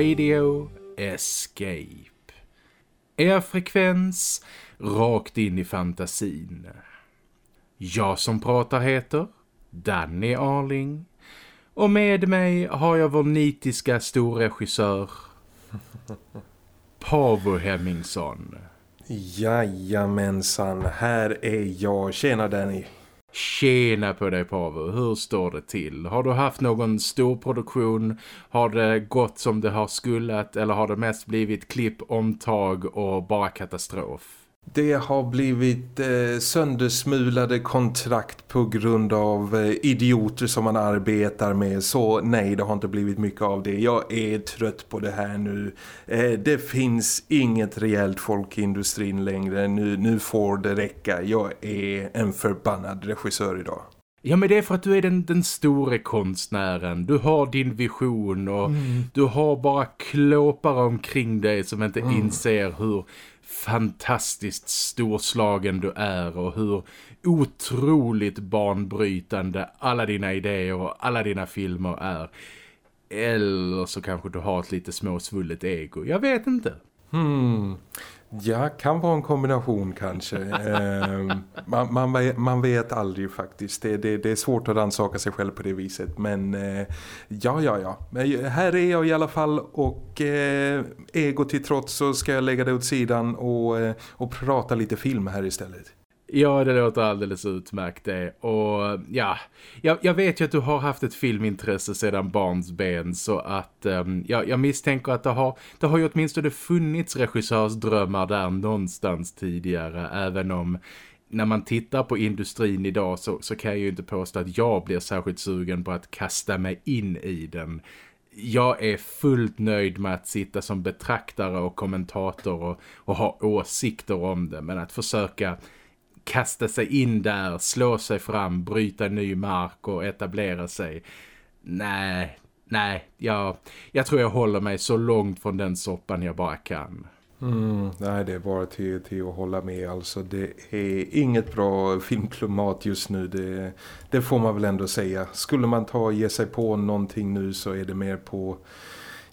Radio Escape. Er frekvens rakt in i fantasin. Jag som pratar heter Danny Arling. Och med mig har jag vår nitiska storregissör Pavo Hemmingsson. Jajamensan, här är jag. Tjena Danny. Tjena på dig Pavo, hur står det till? Har du haft någon stor produktion? Har det gått som det har skullat eller har det mest blivit klipp, omtag och bara katastrof? Det har blivit eh, söndersmulade kontrakt på grund av eh, idioter som man arbetar med. Så nej, det har inte blivit mycket av det. Jag är trött på det här nu. Eh, det finns inget rejält folk i industrin längre. Nu, nu får det räcka. Jag är en förbannad regissör idag. Ja men det är för att du är den, den store konstnären. Du har din vision och mm. du har bara klåpare omkring dig som inte mm. inser hur fantastiskt storslagen du är och hur otroligt banbrytande alla dina idéer och alla dina filmer är. Eller så kanske du har ett lite småsvullet ego. Jag vet inte. Hmm. Ja, kan vara en kombination kanske. eh, man, man, vet, man, vet aldrig faktiskt. Det, det, det, är svårt att rannsaka sig själv på det viset. Men eh, ja, ja, ja. Men här är jag i alla fall och eh, ego till trots så ska jag lägga det åt sidan och, eh, och prata lite film här istället. Ja, det låter alldeles utmärkt det. Och ja, jag, jag, vet ju att du har haft ett filmintresse sedan barnsben så att um, ja, jag misstänker att det har, det har ju åtminstone funnits regissörsdrömmar där någonstans tidigare även om när man tittar på industrin idag så, så kan jag ju inte påstå att jag blir särskilt sugen på att kasta mig in i den jag är fullt nöjd med att sitta som betraktare och kommentator och, och ha åsikter om det. Men att försöka kasta sig in där, slå sig fram, bryta ny mark och etablera sig. Nej, nej, jag, jag tror jag håller mig så långt från den soppan jag bara kan. Mm, nej, det är bara till, till att hålla med. Alltså, det är inget bra filmklimat just nu. Det, det får man väl ändå säga. Skulle man ta och ge sig på någonting nu så är det mer på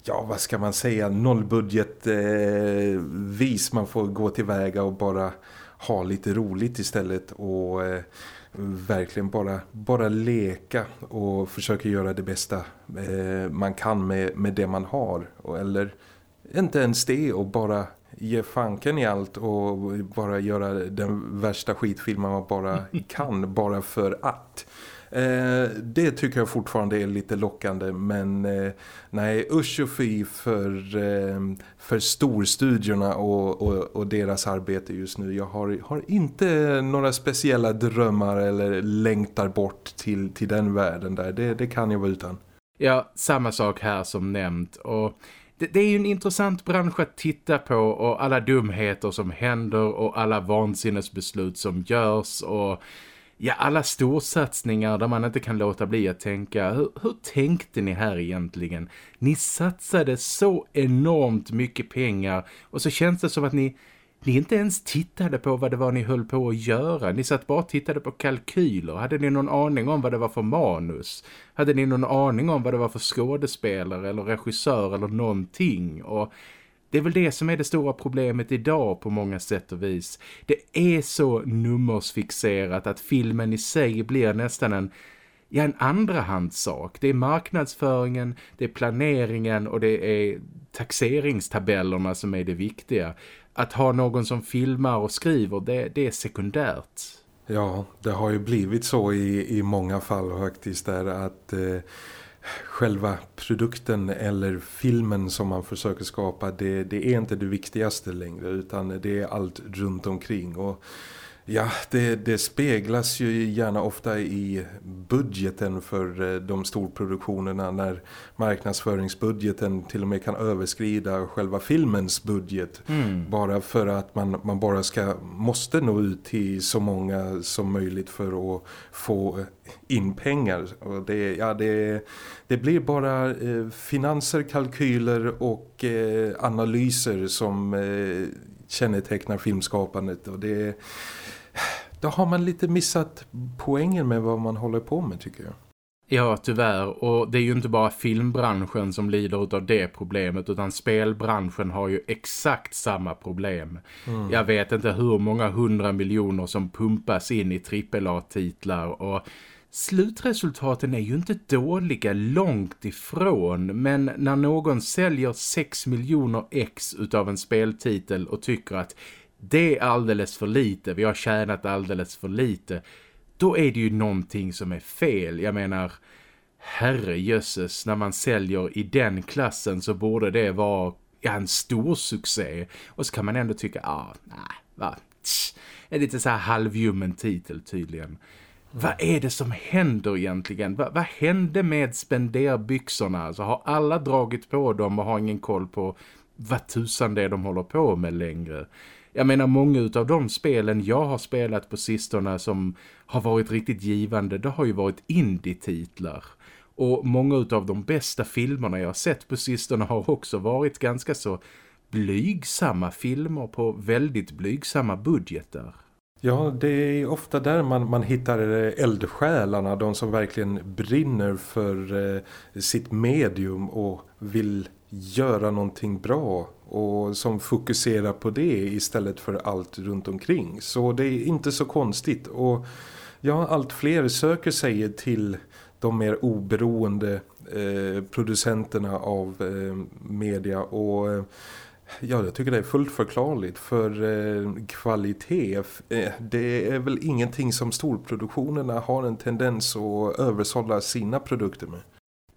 ja vad ska man säga nollbudget eh, vis man får gå tillväga och bara ha lite roligt istället och eh, verkligen bara, bara leka och försöka göra det bästa eh, man kan med, med det man har. Eller inte ens det och bara ge fanken i allt och bara göra den värsta skitfilmen man bara kan bara för att. Eh, det tycker jag fortfarande är lite lockande men eh, nej usch och fy för, eh, för storstudierna och, och, och, deras arbete just nu. Jag har, har inte några speciella drömmar eller längtar bort till, till den världen där. Det, det kan jag vara utan. Ja, samma sak här som nämnt och det, det, är ju en intressant bransch att titta på och alla dumheter som händer och alla vansinnesbeslut som görs och ja, alla storsatsningar där man inte kan låta bli att tänka hur, hur tänkte ni här egentligen? Ni satsade så enormt mycket pengar och så känns det som att ni, ni inte ens tittade på vad det var ni höll på att göra. Ni satt bara och tittade på kalkyler. Hade ni någon aning om vad det var för manus? Hade ni någon aning om vad det var för skådespelare eller regissör eller någonting? Och det är väl det som är det stora problemet idag på många sätt och vis. Det är så nummersfixerat att filmen i sig blir nästan en, ja, en andrahandssak. Det är marknadsföringen, det är planeringen och det är taxeringstabellerna som är det viktiga. Att ha någon som filmar och skriver, det, det är sekundärt. Ja, det har ju blivit så i, i många fall faktiskt där att... Eh själva produkten eller filmen som man försöker skapa det, det är inte det viktigaste längre utan det är allt runt omkring. Och Ja, det, det, speglas ju gärna ofta i budgeten för eh, de storproduktionerna när marknadsföringsbudgeten till och med kan överskrida själva filmens budget. Mm. Bara för att man, man bara ska, måste nå ut till så många som möjligt för att få in pengar. Och det, ja, det, det blir bara eh, finanser, kalkyler och eh, analyser som eh, kännetecknar filmskapandet och det då har man lite missat poängen med vad man håller på med tycker jag. Ja, tyvärr. Och det är ju inte bara filmbranschen som lider av det problemet utan spelbranschen har ju exakt samma problem. Mm. Jag vet inte hur många hundra miljoner som pumpas in i AAA-titlar och Slutresultaten är ju inte dåliga långt ifrån men när någon säljer 6 miljoner ex utav en speltitel och tycker att det är alldeles för lite, vi har tjänat alldeles för lite då är det ju någonting som är fel. Jag menar, herrejösses, när man säljer i den klassen så borde det vara en stor succé. Och så kan man ändå tycka, ah, nej, va, tsch, lite så här halvjummen titel tydligen. Mm. Vad är det som händer egentligen? Va, vad hände med spenderbyxorna? Alltså, har alla dragit på dem och har ingen koll på vad tusan det är de håller på med längre? Jag menar många av de spelen jag har spelat på sistone som har varit riktigt givande, det har ju varit indie-titlar. Och många av de bästa filmerna jag har sett på sistone har också varit ganska så blygsamma filmer på väldigt blygsamma budgetar. Ja, det är ofta där man, man hittar eh, eldsjälarna, de som verkligen brinner för eh, sitt medium och vill göra någonting bra och som fokuserar på det istället för allt runt omkring. Så det är inte så konstigt och ja, allt fler söker sig till de mer oberoende eh, producenterna av eh, media och eh, ja, jag tycker det är fullt förklarligt för eh, kvalitet. Eh, det är väl ingenting som storproduktionerna har en tendens att översålla sina produkter med.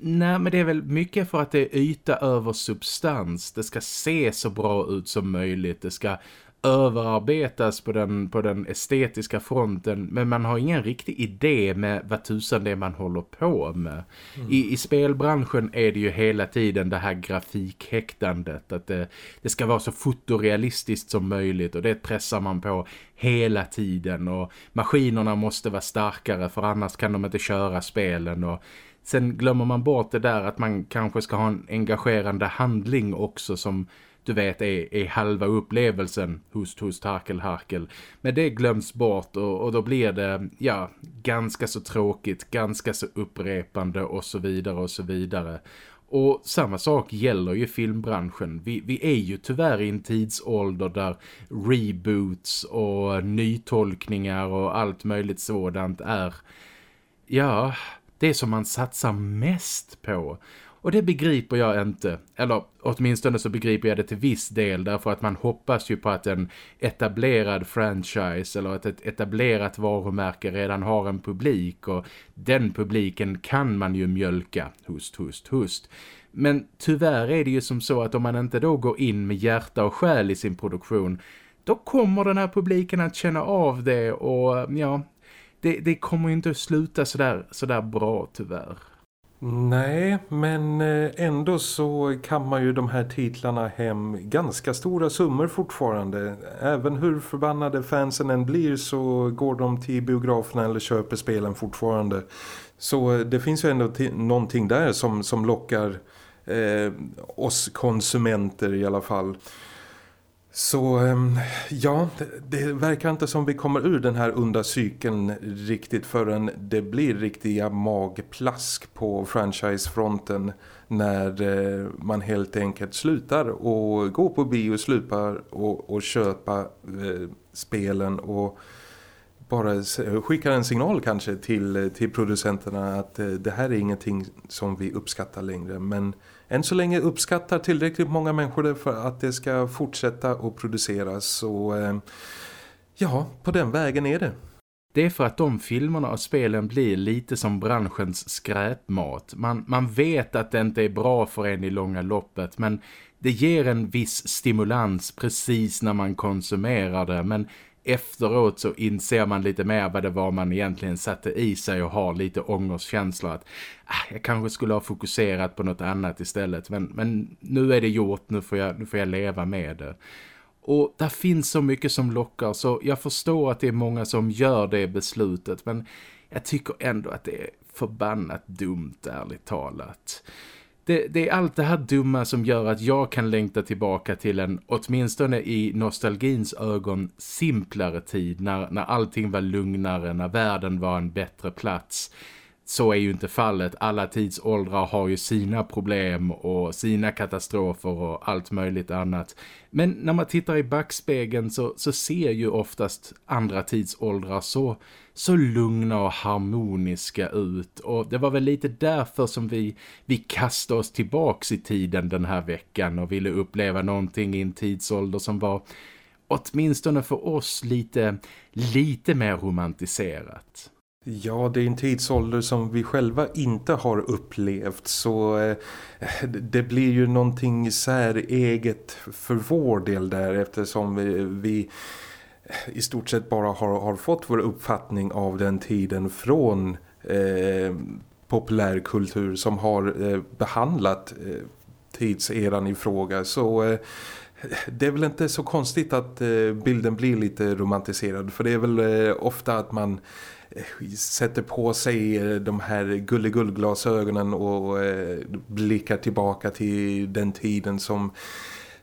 Nej, men det är väl mycket för att det är yta över substans. Det ska se så bra ut som möjligt. Det ska överarbetas på den, på den estetiska fronten men man har ingen riktig idé med vad tusan det är man håller på med. Mm. I, I spelbranschen är det ju hela tiden det här grafikhäktandet att det, det ska vara så fotorealistiskt som möjligt och det pressar man på hela tiden och maskinerna måste vara starkare för annars kan de inte köra spelen och Sen glömmer man bort det där att man kanske ska ha en engagerande handling också som du vet är, är halva upplevelsen hust, hust, harkel, harkel. Men det glöms bort och, och då blir det ja, ganska så tråkigt, ganska så upprepande och så vidare och så vidare. Och samma sak gäller ju filmbranschen. Vi, vi är ju tyvärr i en tidsålder där reboots och nytolkningar och allt möjligt sådant är... Ja, det som man satsar mest på. Och det begriper jag inte. Eller åtminstone så begriper jag det till viss del därför att man hoppas ju på att en etablerad franchise eller att ett etablerat varumärke redan har en publik och den publiken kan man ju mjölka. Hust, hust, hust. Men tyvärr är det ju som så att om man inte då går in med hjärta och själ i sin produktion då kommer den här publiken att känna av det och ja, det, det kommer ju inte att sluta sådär, sådär bra tyvärr. Nej, men eh, ändå så kammar ju de här titlarna hem ganska stora summor fortfarande. Även hur förbannade fansen än blir så går de till biograferna eller köper spelen fortfarande. Så eh, det finns ju ändå någonting där som, som lockar eh, oss konsumenter i alla fall. Så ehm, ja, det verkar inte som vi kommer ur den här onda cykeln riktigt förrän det blir riktiga magplask på franchisefronten när eh, man helt enkelt slutar och gå på bio, slupar och, och köpa eh, spelen och bara skickar en signal kanske till, till producenterna att eh, det här är ingenting som vi uppskattar längre. Men än så länge uppskattar tillräckligt många människor det för att det ska fortsätta att produceras. och eh, ja, på den vägen är det. Det är för att de filmerna och spelen blir lite som branschens skräpmat. Man, man vet att det inte är bra för en i långa loppet men det ger en viss stimulans precis när man konsumerar det. Men efteråt så inser man lite mer vad det var man egentligen satte i sig och har lite ångestkänsla att ah, jag kanske skulle ha fokuserat på något annat istället men, men nu är det gjort, nu får, jag, nu får jag leva med det. Och där finns så mycket som lockar så jag förstår att det är många som gör det beslutet men jag tycker ändå att det är förbannat dumt ärligt talat det, det, är allt det här dumma som gör att jag kan längta tillbaka till en, åtminstone i nostalgins ögon, simplare tid när, när allting var lugnare, när världen var en bättre plats så är ju inte fallet. Alla tidsåldrar har ju sina problem och sina katastrofer och allt möjligt annat. Men när man tittar i backspegeln så, så ser ju oftast andra tidsåldrar så, så lugna och harmoniska ut. Och det var väl lite därför som vi, vi kastade oss tillbaks i tiden den här veckan och ville uppleva någonting i en tidsålder som var åtminstone för oss lite, lite mer romantiserat. Ja, det är en tidsålder som vi själva inte har upplevt så eh, det blir ju någonting säreget för vår del där eftersom vi, vi eh, i stort sett bara har, har, fått vår uppfattning av den tiden från eh, populärkultur som har eh, behandlat eh, tidseran i fråga. Så eh, det är väl inte så konstigt att eh, bilden blir lite romantiserad för det är väl ofta att man sätter på sig eh, de här gulligullglasögonen och eh, blickar tillbaka till den tiden som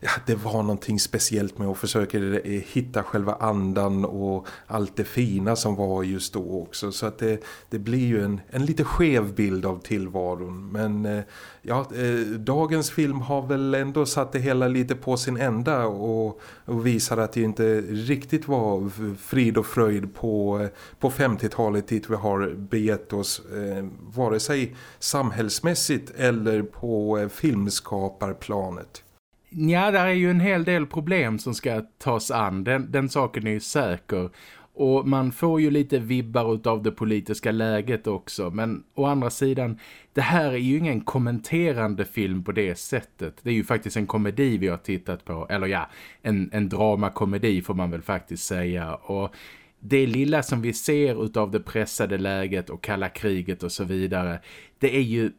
ja, det var någonting speciellt med att försöka eh, hitta själva andan och allt det fina som var just då också. Så att det, det blir ju en, en lite skev bild av tillvaron. Men eh, ja, eh, dagens film har väl ändå satt det hela lite på sin ända och, och visar att det inte riktigt var frid och fröjd på, på 50-talet dit vi har begett oss eh, vare sig samhällsmässigt eller på filmskaparplanet. Ja, där är ju en hel del problem som ska tas an. Den, den saken är ju säker. Och man får ju lite vibbar av det politiska läget också. Men å andra sidan, det här är ju ingen kommenterande film på det sättet. Det är ju faktiskt en komedi vi har tittat på. Eller ja, en, en dramakomedi får man väl faktiskt säga. Och det lilla som vi ser av det pressade läget och kalla kriget och så vidare. Det är ju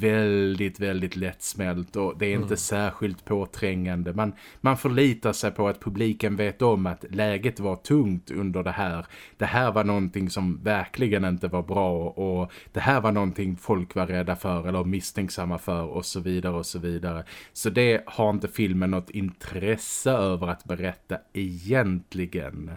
väldigt, väldigt lättsmält och det är inte mm. särskilt påträngande. Man, man förlitar sig på att publiken vet om att läget var tungt under det här. Det här var någonting som verkligen inte var bra och det här var någonting folk var rädda för eller misstänksamma för och så vidare och så vidare. Så det har inte filmen något intresse över att berätta egentligen.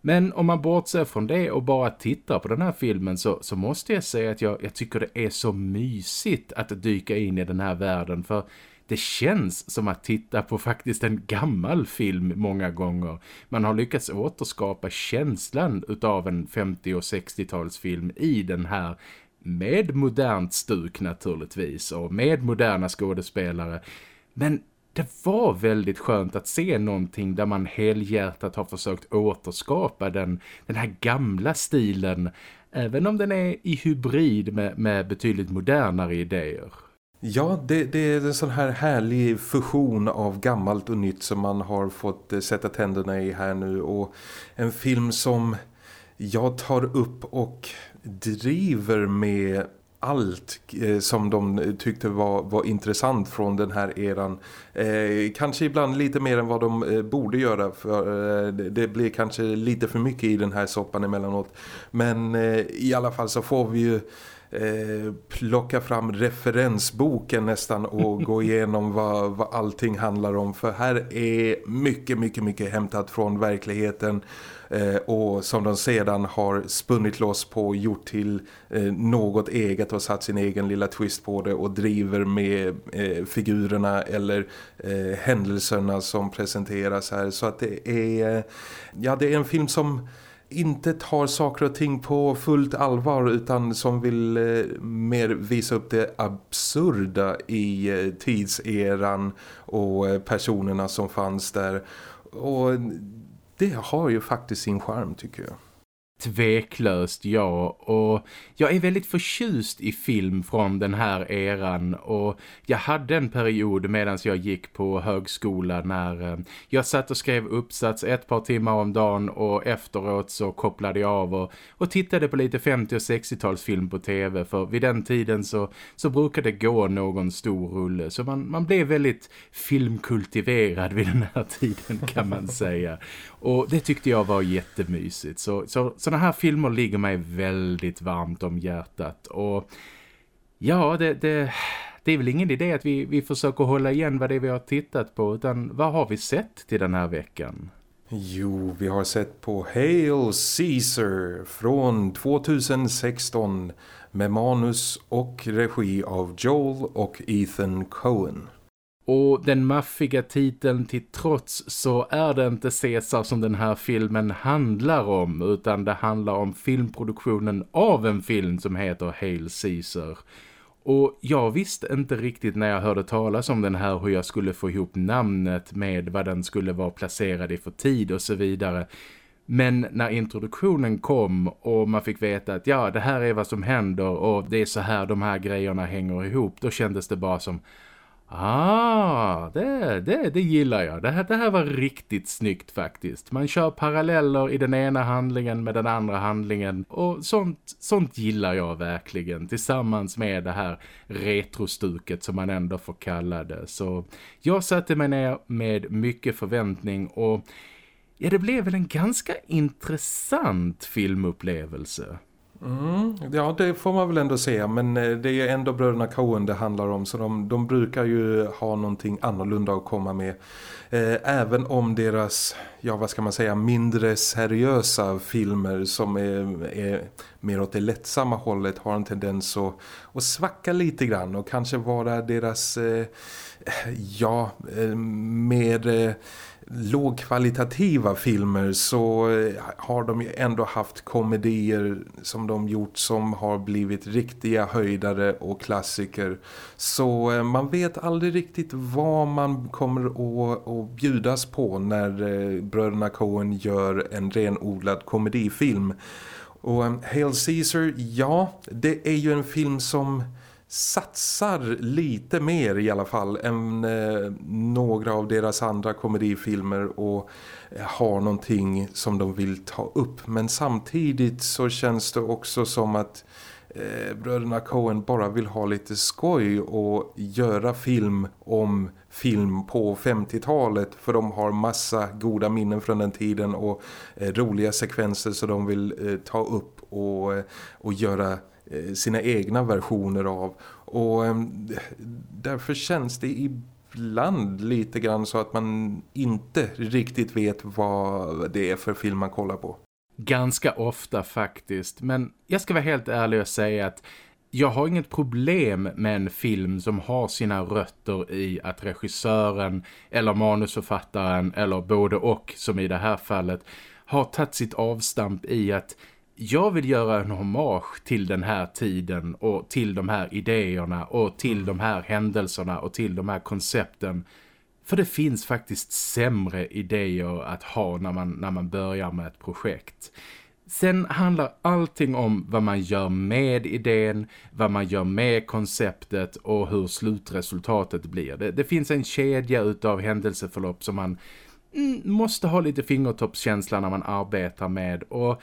Men om man bortser från det och bara tittar på den här filmen så, så måste jag säga att jag, jag tycker det är så mysigt att dyka in i den här världen för det känns som att titta på faktiskt en gammal film många gånger. Man har lyckats återskapa känslan utav en 50- och 60-talsfilm i den här med modernt stuk naturligtvis och med moderna skådespelare. Men det var väldigt skönt att se någonting där man helhjärtat har försökt återskapa den, den här gamla stilen även om den är i hybrid med, med betydligt modernare idéer. Ja, det, det, är en sån här härlig fusion av gammalt och nytt som man har fått eh, sätta tänderna i här nu och en film som jag tar upp och driver med allt eh, som de tyckte var, var intressant från den här eran. Eh, kanske ibland lite mer än vad de eh, borde göra för eh, det, det blir kanske lite för mycket i den här soppan emellanåt. Men i alla fall så får vi ju Eh, plocka fram referensboken nästan och gå igenom vad, vad allting handlar om. För här är mycket, mycket, mycket hämtat från verkligheten Eh, och som de sedan har spunnit loss på och gjort till eh, något eget och satt sin egen lilla twist på det och driver med eh, figurerna eller händelserna som presenteras här. Så att det är, ja, det är en film som inte tar saker och ting på fullt allvar utan som vill eh, mer visa upp det absurda i eh, tidseran och eh, personerna som fanns där. Och det har ju faktiskt sin charm tycker jag. Tveklöst ja. Och jag är väldigt förtjust i film från den här eran. Och jag hade en period medan jag gick på högskola när eh, jag satt och skrev uppsats ett par timmar om dagen och efteråt så kopplade jag av och, och tittade på lite 50- och 60-talsfilm på tv. För vid den tiden så, så brukade det gå någon stor rulle. Så man, man blev väldigt filmkultiverad vid den här tiden kan man säga. Och det tyckte jag var jättemysigt. Så, så sådana här filmer ligger mig väldigt varmt om hjärtat och ja, det, det, det är väl ingen idé att vi, vi försöker hålla igen vad det är vi har tittat på utan vad har vi sett till den här veckan? Jo, vi har sett på Hail Caesar från 2016 med manus och regi av Joel och Ethan Cohen. Och den maffiga titeln till trots så är det inte Caesar som den här filmen handlar om utan det handlar om filmproduktionen av en film som heter Hail Caesar. Och jag visste inte riktigt när jag hörde talas om den här hur jag skulle få ihop namnet med vad den skulle vara placerad i för tid och så vidare. Men när introduktionen kom och man fick veta att ja, det här är vad som händer och det är så här de här grejerna hänger ihop, då kändes det bara som Ah, det, det, det gillar jag. Det här, det här var riktigt snyggt faktiskt. Man kör paralleller i den ena handlingen med den andra handlingen. Och sånt, sånt gillar jag verkligen. Tillsammans med det här retrostuket som man ändå får kalla det. Så jag satte mig ner med mycket förväntning och ja, det blev väl en ganska intressant filmupplevelse. Mm, ja, det får man väl ändå säga. Men eh, det är ju ändå bröderna Coen det handlar om. Så de, de brukar ju ha någonting annorlunda att komma med. Eh, även om deras, ja vad ska man säga, mindre seriösa filmer som är, är mer åt det lättsamma hållet har en tendens att, att svacka lite grann. Och kanske vara deras, eh, ja, eh, mer... Eh, Lågkvalitativa filmer så eh, har de ju ändå haft komedier som de gjort som har blivit riktiga höjdare och klassiker. Så eh, man vet aldrig riktigt vad man kommer att, att bjudas på när eh, bröderna Coen gör en renodlad komedifilm. Och Hail Caesar, ja, det är ju en film som satsar lite mer i alla fall än eh, några av deras andra komedifilmer och eh, har någonting som de vill ta upp. Men samtidigt så känns det också som att eh, bröderna Coen bara vill ha lite skoj och göra film om film på 50-talet för de har massa goda minnen från den tiden och eh, roliga sekvenser så de vill eh, ta upp och, eh, och göra Eh, sina egna versioner av. Och ehm, därför känns det ibland lite grann så att man inte riktigt vet vad det är för film man kollar på. Ganska ofta faktiskt, men jag ska vara helt ärlig och säga att jag har inget problem med en film som har sina rötter i att regissören eller manusförfattaren eller både och som i det här fallet har tagit sitt avstamp i att jag vill göra en hommage till den här tiden och till de här idéerna och till de här händelserna och till de här koncepten. För det finns faktiskt sämre idéer att ha när man, när man börjar med ett projekt. Sen handlar allting om vad man gör med idén, vad man gör med konceptet och hur slutresultatet blir. Det, det finns en kedja utav händelseförlopp som man mm, måste ha lite fingertoppskänsla när man arbetar med och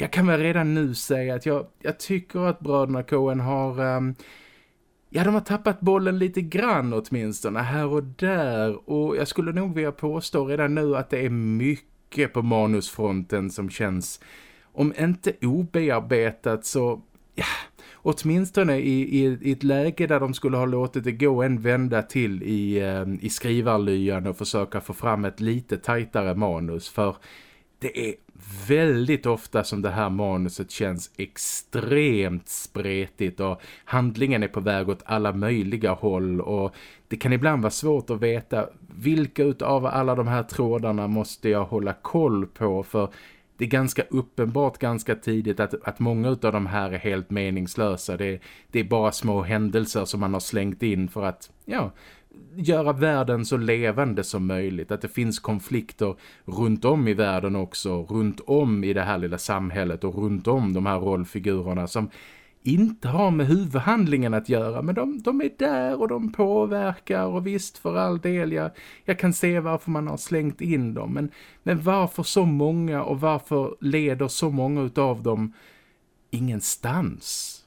jag kan väl redan nu säga att jag, jag tycker att bröderna Coen har... Um, ja, de har tappat bollen lite grann åtminstone här och där. Och jag skulle nog vilja påstå redan nu att det är mycket på manusfronten som känns... Om inte obearbetat så... Ja, åtminstone i, i, i ett läge där de skulle ha låtit det gå en vända till i, ehm, i skrivarlyan och försöka få fram ett lite tajtare manus. För det är väldigt ofta som det här manuset känns extremt spretigt och handlingen är på väg åt alla möjliga håll och det kan ibland vara svårt att veta vilka utav alla de här trådarna måste jag hålla koll på för det är ganska uppenbart ganska tidigt att, att många av de här är helt meningslösa. Det, det är bara små händelser som man har slängt in för att ja, göra världen så levande som möjligt. Att det finns konflikter runt om i världen också, runt om i det här lilla samhället och runt om de här rollfigurerna som inte har med huvudhandlingen att göra men de, de är där och de påverkar och visst för all del jag, jag kan se varför man har slängt in dem men, men varför så många och varför leder så många av dem ingenstans?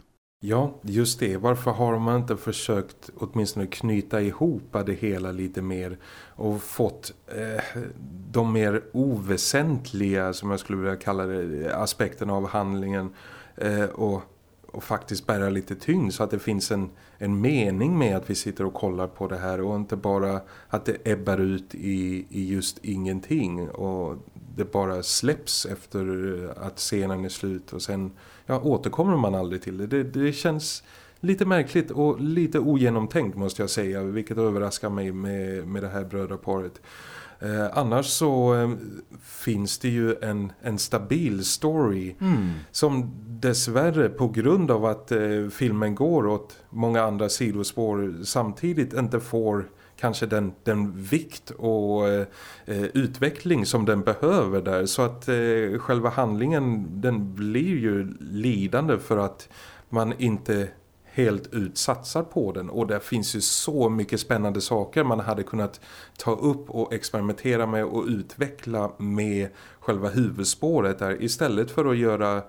Ja, just det. Varför har man inte försökt åtminstone knyta ihop det hela lite mer och fått eh, de mer oväsentliga, som jag skulle vilja kalla det, aspekterna av handlingen eh, och, och faktiskt bära lite tyngd så att det finns en, en mening med att vi sitter och kollar på det här och inte bara att det ebbar ut i, i just ingenting och det bara släpps efter att scenen är slut och sen ja, återkommer man aldrig till det. Det, det känns lite märkligt och lite ogenomtänkt måste jag säga vilket överraskar mig med, med det här brödraparet. Eh, annars så eh, finns det ju en, en stabil story mm. som dessvärre på grund av att eh, filmen går åt många andra sidospår samtidigt inte får kanske den, den vikt och eh, eh, utveckling som den behöver där. Så att eh, själva handlingen den blir ju lidande för att man inte helt ut satsar på den. Och där finns ju så mycket spännande saker man hade kunnat ta upp och experimentera med och utveckla med själva huvudspåret där. Istället för att göra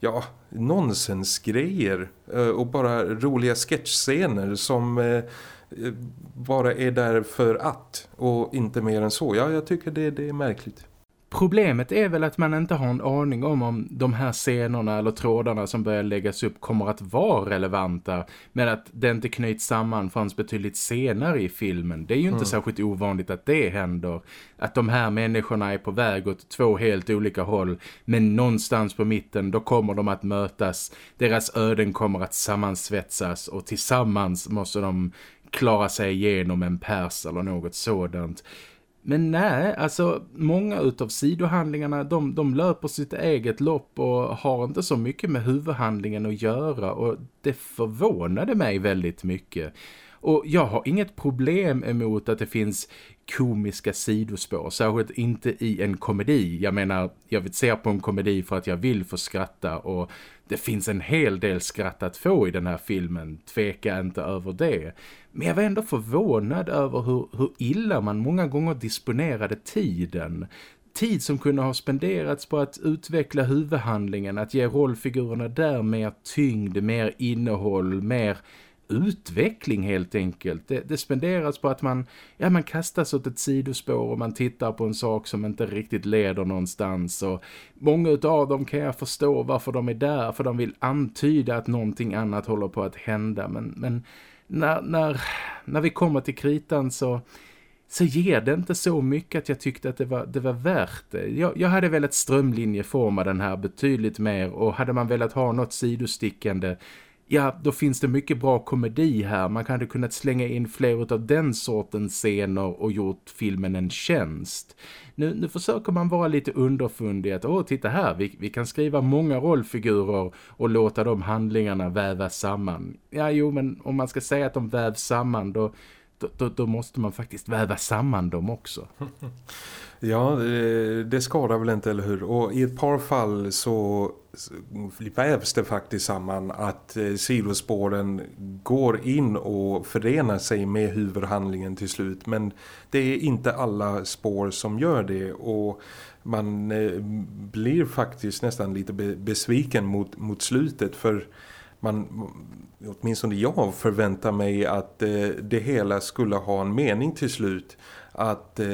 ja, nonsensgrejer eh, och bara roliga sketchscener som eh, bara är där för att och inte mer än så. Ja, jag tycker det, det är märkligt. Problemet är väl att man inte har en aning om om de här scenerna eller trådarna som börjar läggas upp kommer att vara relevanta men att det inte knyts samman förrän betydligt senare i filmen. Det är ju inte mm. särskilt ovanligt att det händer. Att de här människorna är på väg åt två helt olika håll men någonstans på mitten då kommer de att mötas. Deras öden kommer att sammansvetsas och tillsammans måste de klara sig igenom en pers eller något sådant. Men nej, alltså många utav sidohandlingarna de, de löper sitt eget lopp och har inte så mycket med huvudhandlingen att göra och det förvånade mig väldigt mycket. Och jag har inget problem emot att det finns komiska sidospår, särskilt inte i en komedi. Jag menar, jag vill se på en komedi för att jag vill få skratta och det finns en hel del skratt att få i den här filmen, tveka inte över det. Men jag var ändå förvånad över hur, hur illa man många gånger disponerade tiden. Tid som kunde ha spenderats på att utveckla huvudhandlingen, att ge rollfigurerna där mer tyngd, mer innehåll, mer utveckling helt enkelt. Det, det spenderas på att man, ja, man kastas åt ett sidospår och man tittar på en sak som inte riktigt leder någonstans. Och många av dem kan jag förstå varför de är där, för de vill antyda att någonting annat håller på att hända. Men, men när, när, när vi kommer till kritan så så ger det inte så mycket att jag tyckte att det var, det var värt det. Jag, jag hade velat strömlinjeforma den här betydligt mer och hade man velat ha något sidostickande ja, då finns det mycket bra komedi här. Man hade kunnat slänga in fler av den sortens scener och gjort filmen en tjänst. Nu, nu försöker man vara lite underfundig att, åh titta här, vi, vi kan skriva många rollfigurer och låta de handlingarna vävas samman. Ja, jo, men om man ska säga att de vävs samman, då, då, då måste man faktiskt väva samman dem också. Ja, det, det skadar väl inte, eller hur? Och i ett par fall så vävs det faktiskt samman att eh, sidospåren går in och förenar sig med huvudhandlingen till slut. Men det är inte alla spår som gör det och man eh, blir faktiskt nästan lite besviken mot, mot slutet för man, åtminstone jag förväntar mig att eh, det hela skulle ha en mening till slut. Att eh,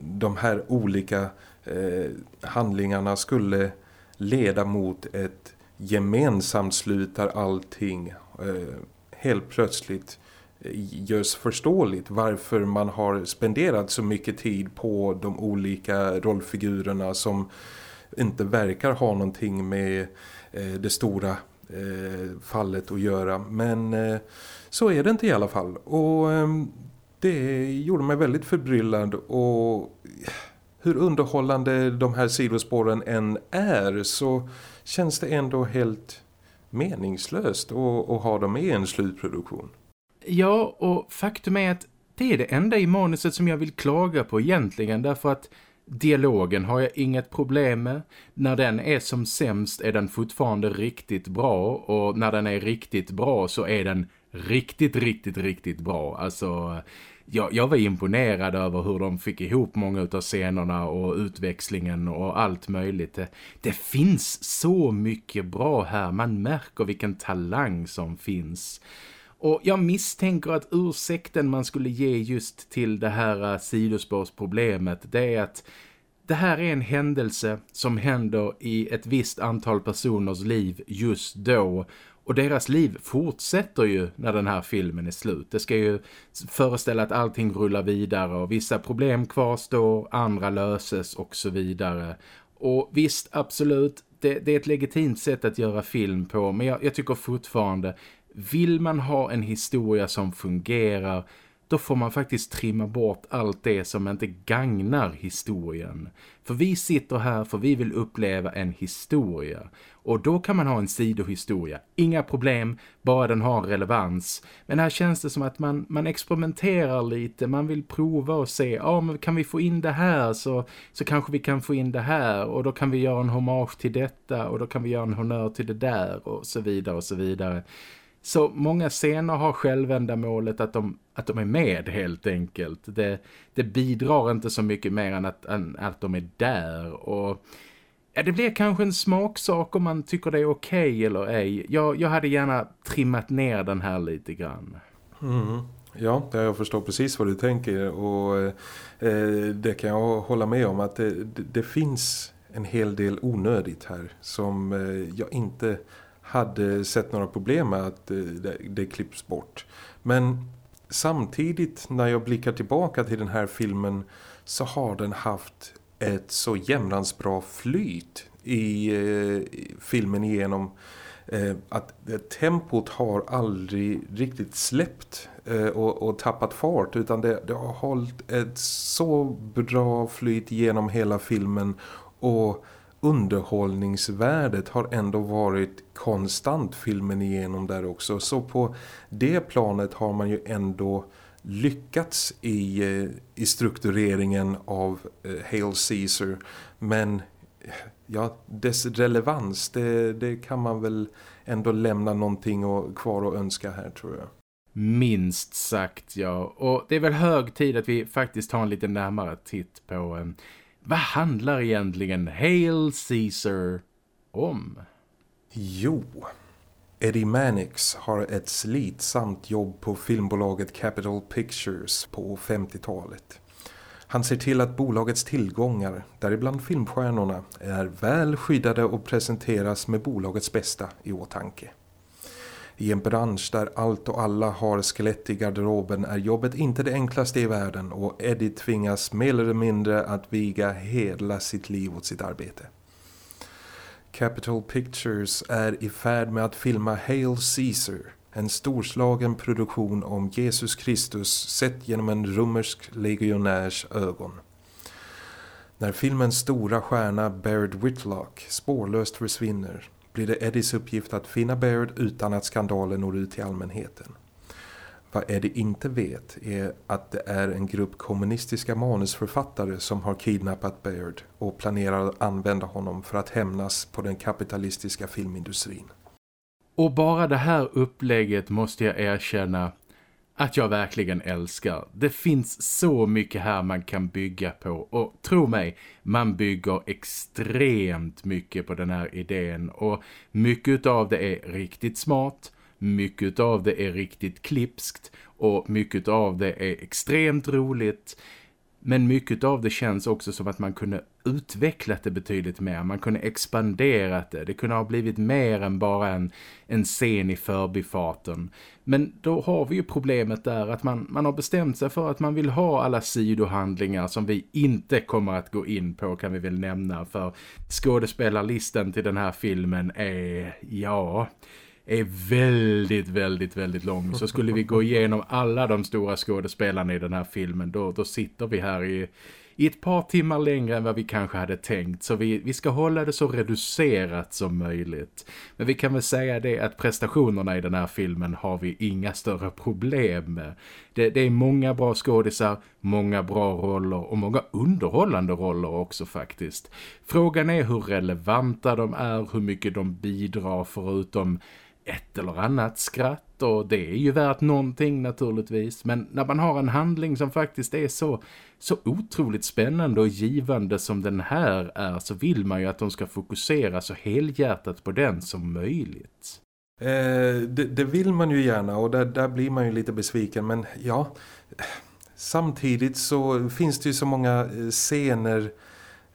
de här olika eh, handlingarna skulle leda mot ett gemensamt slut där allting eh, helt plötsligt eh, görs förståeligt varför man har spenderat så mycket tid på de olika rollfigurerna som inte verkar ha någonting med det stora Eh, fallet att göra. Men eh, så är det inte i alla fall. Och ehm, det gjorde mig väldigt förbryllad och hur underhållande de här sidospåren än är så känns det ändå helt meningslöst att, att ha dem i en slutproduktion. Ja, och faktum är att det är det enda i manuset som jag vill klaga på egentligen därför att dialogen har jag inget problem med. När den är som sämst är den fortfarande riktigt bra och när den är riktigt bra så är den riktigt, riktigt, riktigt bra. Alltså jag, jag var imponerad över hur de fick ihop många av scenerna och utväxlingen och allt möjligt. Det, det finns så mycket bra här. Man märker vilken talang som finns. Och jag misstänker att ursäkten man skulle ge just till det här uh, sidospårsproblemet det är att det här är en händelse som händer i ett visst antal personers liv just då Och deras liv fortsätter ju när den här filmen är slut. Det ska ju föreställa att allting rullar vidare och vissa problem kvarstår, andra löses och så vidare. Och visst, absolut, det, det är ett legitimt sätt att göra film på men jag, jag tycker fortfarande, vill man ha en historia som fungerar då får man faktiskt trimma bort allt det som inte gagnar historien. För vi sitter här för vi vill uppleva en historia. Och då kan man ha en sidohistoria. Inga problem, bara den har relevans. Men här känns det som att man, man experimenterar lite. Man vill prova och se, ja ah, men kan vi få in det här så, så kanske vi kan få in det här. Och då kan vi göra en hommage till detta och då kan vi göra en honör till det där och så vidare och så vidare. Så många scener har självändamålet att de, att de är med helt enkelt. Det, det bidrar inte så mycket mer än att, än att de är där. Och ja, det blir kanske en smaksak om man tycker det är okej okay eller ej. Jag, jag hade gärna trimmat ner den här lite grann. Mm. Ja, jag förstår precis vad du tänker och eh, det kan jag hålla med om att det, det, det finns en hel del onödigt här som eh, jag inte hade sett några problem med att eh, det, det klipps bort. Men samtidigt när jag blickar tillbaka till den här filmen så har den haft ett så jämnans bra flyt i eh, filmen igenom eh, att eh, tempot har aldrig riktigt släppt eh, och, och, tappat fart utan det, det, har hållit ett så bra flyt genom hela filmen och underhållningsvärdet har ändå varit konstant filmen igenom där också. Så på det planet har man ju ändå lyckats i, eh, i struktureringen av eh, Hail Caesar. Men eh, ja, dess relevans, det, det kan man väl ändå lämna någonting och, kvar och önska här tror jag. Minst sagt, ja. Och det är väl hög tid att vi faktiskt tar en lite närmare titt på eh, vad handlar egentligen Hail Caesar om? Jo, Eddie Mannix har ett slitsamt jobb på filmbolaget Capital Pictures på 50-talet. Han ser till att bolagets tillgångar, däribland filmstjärnorna, är väl skyddade och presenteras med bolagets bästa i åtanke. I en bransch där allt och alla har skelett i garderoben är jobbet inte det enklaste i världen och Eddie tvingas mer eller mindre att viga hela sitt liv åt sitt arbete. Capital Pictures är i färd med att filma Hail Caesar, en storslagen produktion om Jesus Kristus sett genom en romersk legionärs ögon. När filmens stora stjärna Baird Whitlock spårlöst försvinner blir det Eddies uppgift att finna Baird utan att skandalen når ut till allmänheten. Vad Eddie inte vet är att det är en grupp kommunistiska manusförfattare som har kidnappat Baird och planerar att använda honom för att hämnas på den kapitalistiska filmindustrin. Och bara det här upplägget måste jag erkänna att jag verkligen älskar. Det finns så mycket här man kan bygga på och tro mig, man bygger extremt mycket på den här idén och mycket av det är riktigt smart, mycket av det är riktigt klipskt och mycket av det är extremt roligt. Men mycket av det känns också som att man kunde utvecklat det betydligt mer. Man kunde expanderat det. Det kunde ha blivit mer än bara en, en scen i förbifarten. Men då har vi ju problemet där att man, man har bestämt sig för att man vill ha alla sidohandlingar som vi inte kommer att gå in på kan vi väl nämna. För skådespelarlisten till den här filmen är, ja är väldigt, väldigt, väldigt lång. Så skulle vi gå igenom alla de stora skådespelarna i den här filmen då, då sitter vi här i, i ett par timmar längre än vad vi kanske hade tänkt. Så vi, vi ska hålla det så reducerat som möjligt. Men vi kan väl säga det att prestationerna i den här filmen har vi inga större problem med. Det, det är många bra skådisar, många bra roller och många underhållande roller också faktiskt. Frågan är hur relevanta de är, hur mycket de bidrar förutom ett eller annat skratt och det är ju värt någonting naturligtvis. Men när man har en handling som faktiskt är så, så otroligt spännande och givande som den här är så vill man ju att de ska fokusera så helhjärtat på den som möjligt. Eh, det, det, vill man ju gärna och där, där blir man ju lite besviken men ja, samtidigt så finns det ju så många eh, scener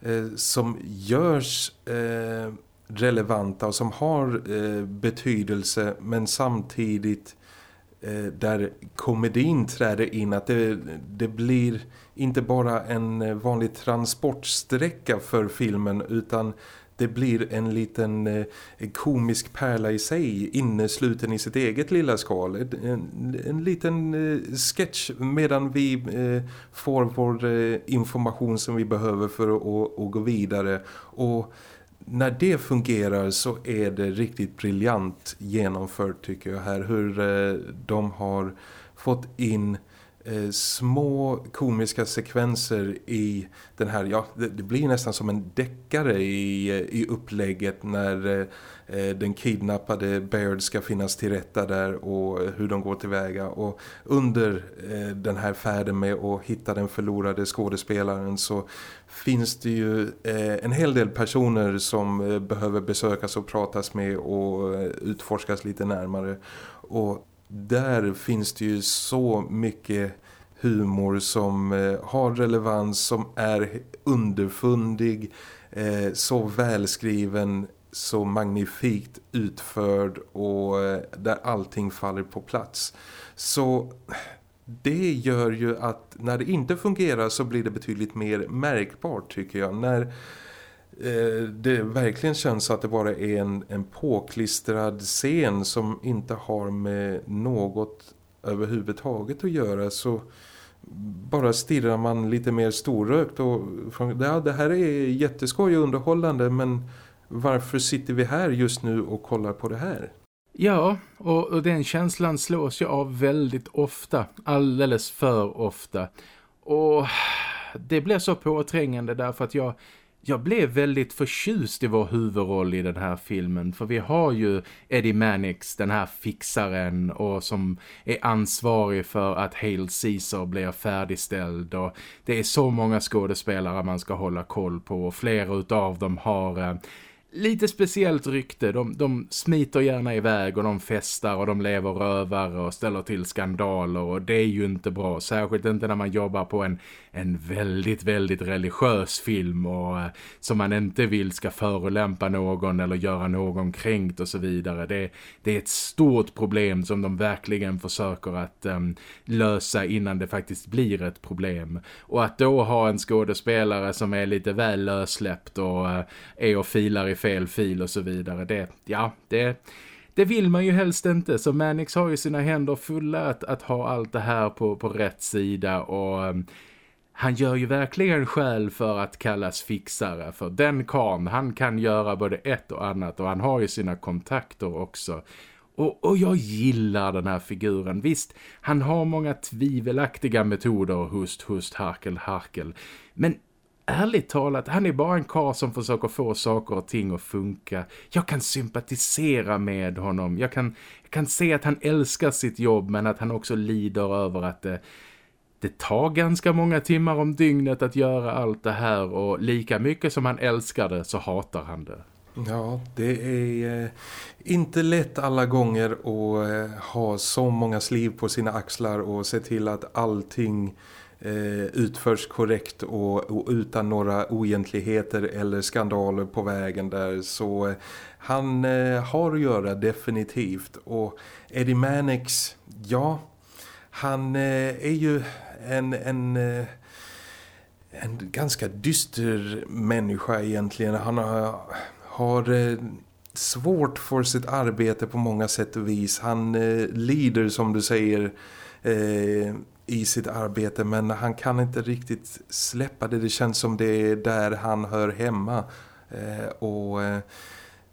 eh, som görs... Eh, relevanta och som har eh, betydelse men samtidigt eh, där komedin träder in att det, det blir inte bara en eh, vanlig transportsträcka för filmen utan det blir en liten eh, komisk pärla i sig innesluten i sitt eget lilla skal. En, en liten eh, sketch medan vi eh, får vår eh, information som vi behöver för att, att gå vidare. Och när det fungerar så är det riktigt briljant genomfört tycker jag här. Hur eh, de har fått in eh, små komiska sekvenser i den här, ja det, blir nästan som en deckare i, eh, i upplägget när den kidnappade Baird ska finnas till rätta där och hur de går tillväga och under den här färden med att hitta den förlorade skådespelaren så finns det ju eh, en hel del personer som eh, behöver besökas och pratas med och eh, utforskas lite närmare och där finns det ju så mycket humor som har relevans, som är underfundig, så välskriven, så magnifikt utförd och där allting faller på plats. Så det gör ju att när det inte fungerar så blir det betydligt mer märkbart tycker jag. När Eh, det verkligen känns att det bara är en, en påklistrad scen som inte har med något överhuvudtaget att göra så bara stirrar man lite mer storrökt och ja, det här är jätteskoj och underhållande men varför sitter vi här just nu och kollar på det här? Ja, och, och den känslan slås jag av väldigt ofta, alldeles för ofta. Och det blir så påträngande därför att jag jag blev väldigt förtjust i vår huvudroll i den här filmen för vi har ju Eddie Mannix, den här fixaren och som är ansvarig för att Hail Caesar blir färdigställd och det är så många skådespelare man ska hålla koll på och flera utav dem har eh, lite speciellt rykte. De, de smiter gärna iväg och de festar och de lever rövare och ställer till skandaler och det är ju inte bra. Särskilt inte när man jobbar på en, en väldigt, väldigt religiös film och eh, som man inte vill ska förolämpa någon eller göra någon kränkt och så vidare. Det, det är ett stort problem som de verkligen försöker att eh, lösa innan det faktiskt blir ett problem. Och att då ha en skådespelare som är lite väl lösläppt och eh, är och filar i fel fil och så vidare. Det, ja, det, det vill man ju helst inte. Så Mannix har ju sina händer fulla att, att ha allt det här på, på rätt sida och... Um, han gör ju verkligen skäl för att kallas fixare för den kan, han kan göra både ett och annat och han har ju sina kontakter också. Och, och jag gillar den här figuren. Visst, han har många tvivelaktiga metoder, hust, hust, harkel, harkel. Men ärligt talat, han är bara en kar som försöker få saker och ting att funka. Jag kan sympatisera med honom. Jag kan, jag kan se att han älskar sitt jobb men att han också lider över att det, det tar ganska många timmar om dygnet att göra allt det här och lika mycket som han älskar det så hatar han det. Ja, det är eh, inte lätt alla gånger att eh, ha så många sliv på sina axlar och se till att allting eh, utförs korrekt och, och, utan några oegentligheter eller skandaler på vägen där så eh, han eh, har att göra definitivt och Eddie Mannix, ja han eh, är ju en, en, eh, en ganska dyster människa egentligen. Han har, har eh, svårt för sitt arbete på många sätt och vis. Han eh, lider som du säger eh, i sitt arbete men han kan inte riktigt släppa det. Det känns som det är där han hör hemma. Eh, och eh,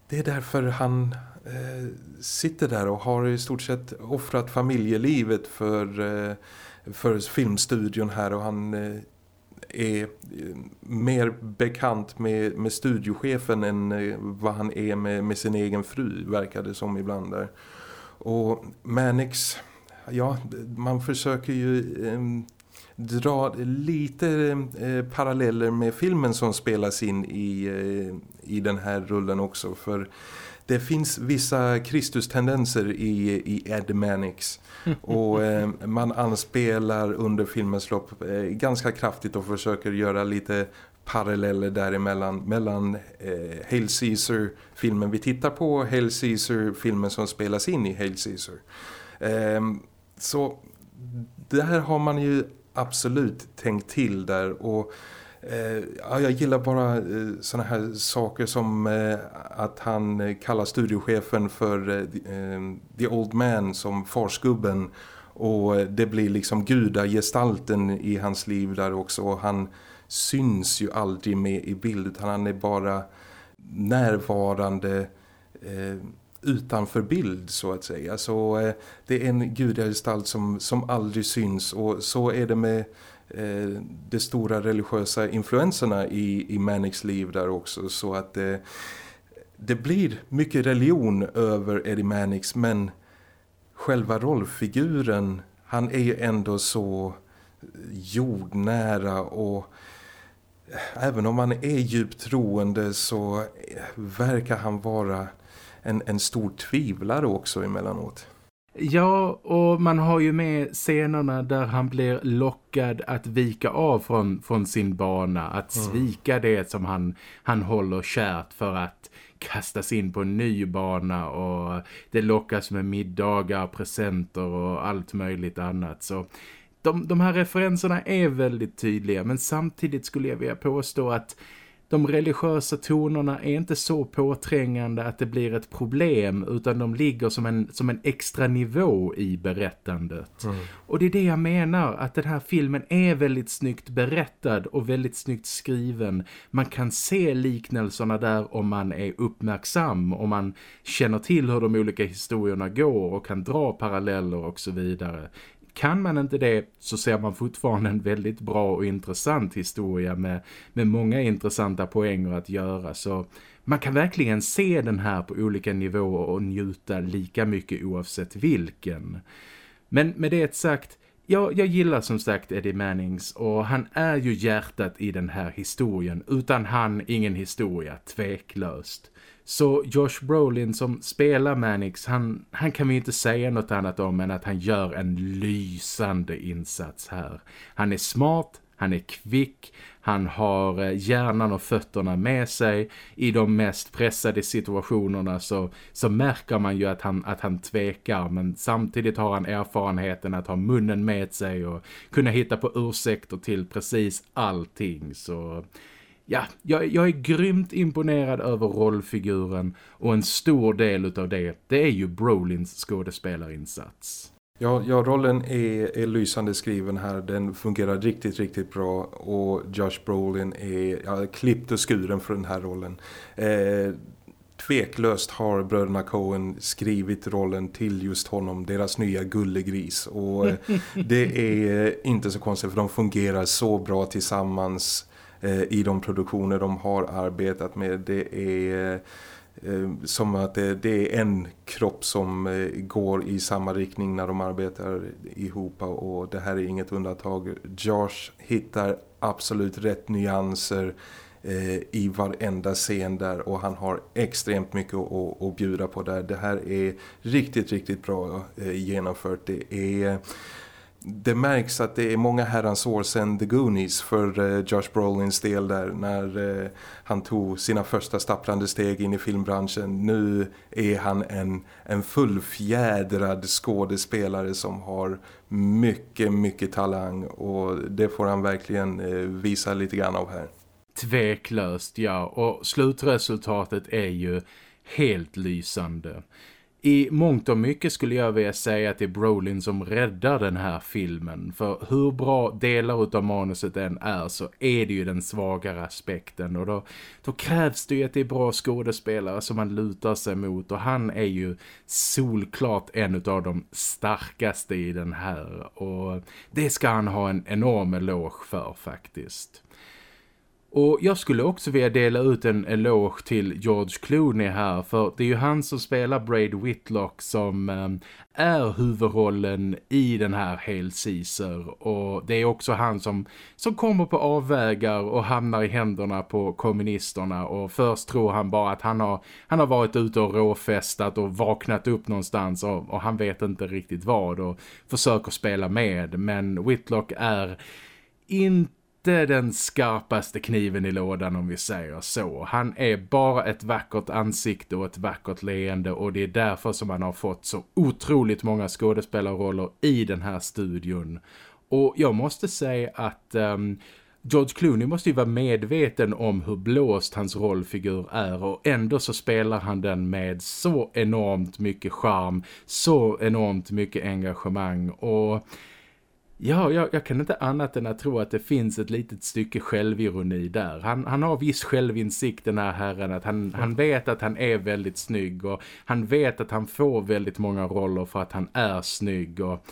det är därför han eh, sitter där och har i stort sett offrat familjelivet för, eh, för filmstudion här och han eh, är eh, mer bekant med, med studiochefen än eh, vad han är med, med sin egen fru verkar det som ibland där. Och Mannix ja, man försöker ju eh, dra lite eh, paralleller med filmen som spelas in i, eh, i den här rullen också. För det finns vissa Kristus-tendenser i, i Ed Mannix. Och eh, man anspelar under filmens lopp eh, ganska kraftigt och försöker göra lite paralleller däremellan mellan eh, Hail Caesar-filmen vi tittar på Hail Caesar-filmen som spelas in i Hail Caesar. Eh, så det här har man ju absolut tänkt till där och eh, ja, jag gillar bara eh, såna här saker som eh, att han kallar studiochefen för eh, eh, The Old Man som farsgubben och det blir liksom gudagestalten i hans liv där också och han syns ju aldrig med i bild. Utan han är bara närvarande eh, utanför bild så att säga. Så eh, det är en gudagestalt som, som aldrig syns och så är det med eh, de stora religiösa influenserna i, i Manics liv där också så att eh, det blir mycket religion över Eddie Mannix men själva rollfiguren han är ju ändå så jordnära och eh, även om han är djupt troende så eh, verkar han vara en, en stor tvivlare också emellanåt. Ja, och man har ju med scenerna där han blir lockad att vika av från, från sin bana. Att mm. svika det som han, han håller kärt för att kastas in på en ny bana och det lockas med middagar, presenter och allt möjligt annat. Så de, de här referenserna är väldigt tydliga men samtidigt skulle jag vilja påstå att de religiösa tonerna är inte så påträngande att det blir ett problem utan de ligger som en, som en extra nivå i berättandet. Mm. Och det är det jag menar, att den här filmen är väldigt snyggt berättad och väldigt snyggt skriven. Man kan se liknelserna där om man är uppmärksam, om man känner till hur de olika historierna går och kan dra paralleller och så vidare. Kan man inte det så ser man fortfarande en väldigt bra och intressant historia med, med många intressanta poänger att göra. Så man kan verkligen se den här på olika nivåer och njuta lika mycket oavsett vilken. Men med det sagt, jag, jag gillar som sagt Eddie Mannings och han är ju hjärtat i den här historien. Utan han ingen historia, tveklöst. Så Josh Brolin som spelar Mannix, han, han kan vi inte säga något annat om än att han gör en lysande insats här. Han är smart, han är kvick, han har eh, hjärnan och fötterna med sig. I de mest pressade situationerna så, så märker man ju att han, att han tvekar men samtidigt har han erfarenheten att ha munnen med sig och kunna hitta på ursäkter till precis allting. Så ja, jag, jag, är grymt imponerad över rollfiguren och en stor del av det, det är ju Brolins skådespelarinsats. Ja, ja rollen är, är lysande skriven här. Den fungerar riktigt, riktigt bra. Och Josh Brolin är ja, klippt och skuren för den här rollen. Eh, tveklöst har bröderna Coen skrivit rollen till just honom, deras nya gullegris. Och eh, det är inte så konstigt för de fungerar så bra tillsammans Eh, i de produktioner de har arbetat med. Det är Eh, som att det, det, är en kropp som eh, går i samma riktning när de arbetar ihop och det här är inget undantag. Josh hittar absolut rätt nyanser eh, i varenda scen där och han har extremt mycket att, att bjuda på där. Det här är riktigt, riktigt bra genomfört. Det är det märks att det är många herrans år sedan The Goonies för eh, Josh Brolins del där när eh, han tog sina första stapplande steg in i filmbranschen. Nu är han en, en fullfjädrad skådespelare som har mycket, mycket talang och det får han verkligen eh, visa lite grann av här. Tveklöst, ja. Och slutresultatet är ju helt lysande. I mångt och mycket skulle jag vilja säga att det är Brolin som räddar den här filmen. För hur bra delar av manuset än är så är det ju den svagare aspekten. Och då, då krävs det ju att det är bra skådespelare som man lutar sig mot. Och han är ju solklart en av de starkaste i den här. Och det ska han ha en enorm eloge för faktiskt. Och jag skulle också vilja dela ut en eloge till George Clooney här för det är ju han som spelar Braid Whitlock som eh, är huvudrollen i den här Hail Caesar. Och det är också han som, som kommer på avvägar och hamnar i händerna på kommunisterna. Och först tror han bara att han har, han har varit ute och råfestat och vaknat upp någonstans och, och han vet inte riktigt vad och försöker spela med. Men Whitlock är inte inte den skarpaste kniven i lådan om vi säger så. Han är bara ett vackert ansikte och ett vackert leende och det är därför som han har fått så otroligt många skådespelarroller i den här studion. Och jag måste säga att um, George Clooney måste ju vara medveten om hur blåst hans rollfigur är och ändå så spelar han den med så enormt mycket charm, så enormt mycket engagemang och Ja, jag, jag, kan inte annat än att tro att det finns ett litet stycke självironi där. Han, han har viss självinsikt den här herren att han, han vet att han är väldigt snygg och han vet att han får väldigt många roller för att han är snygg och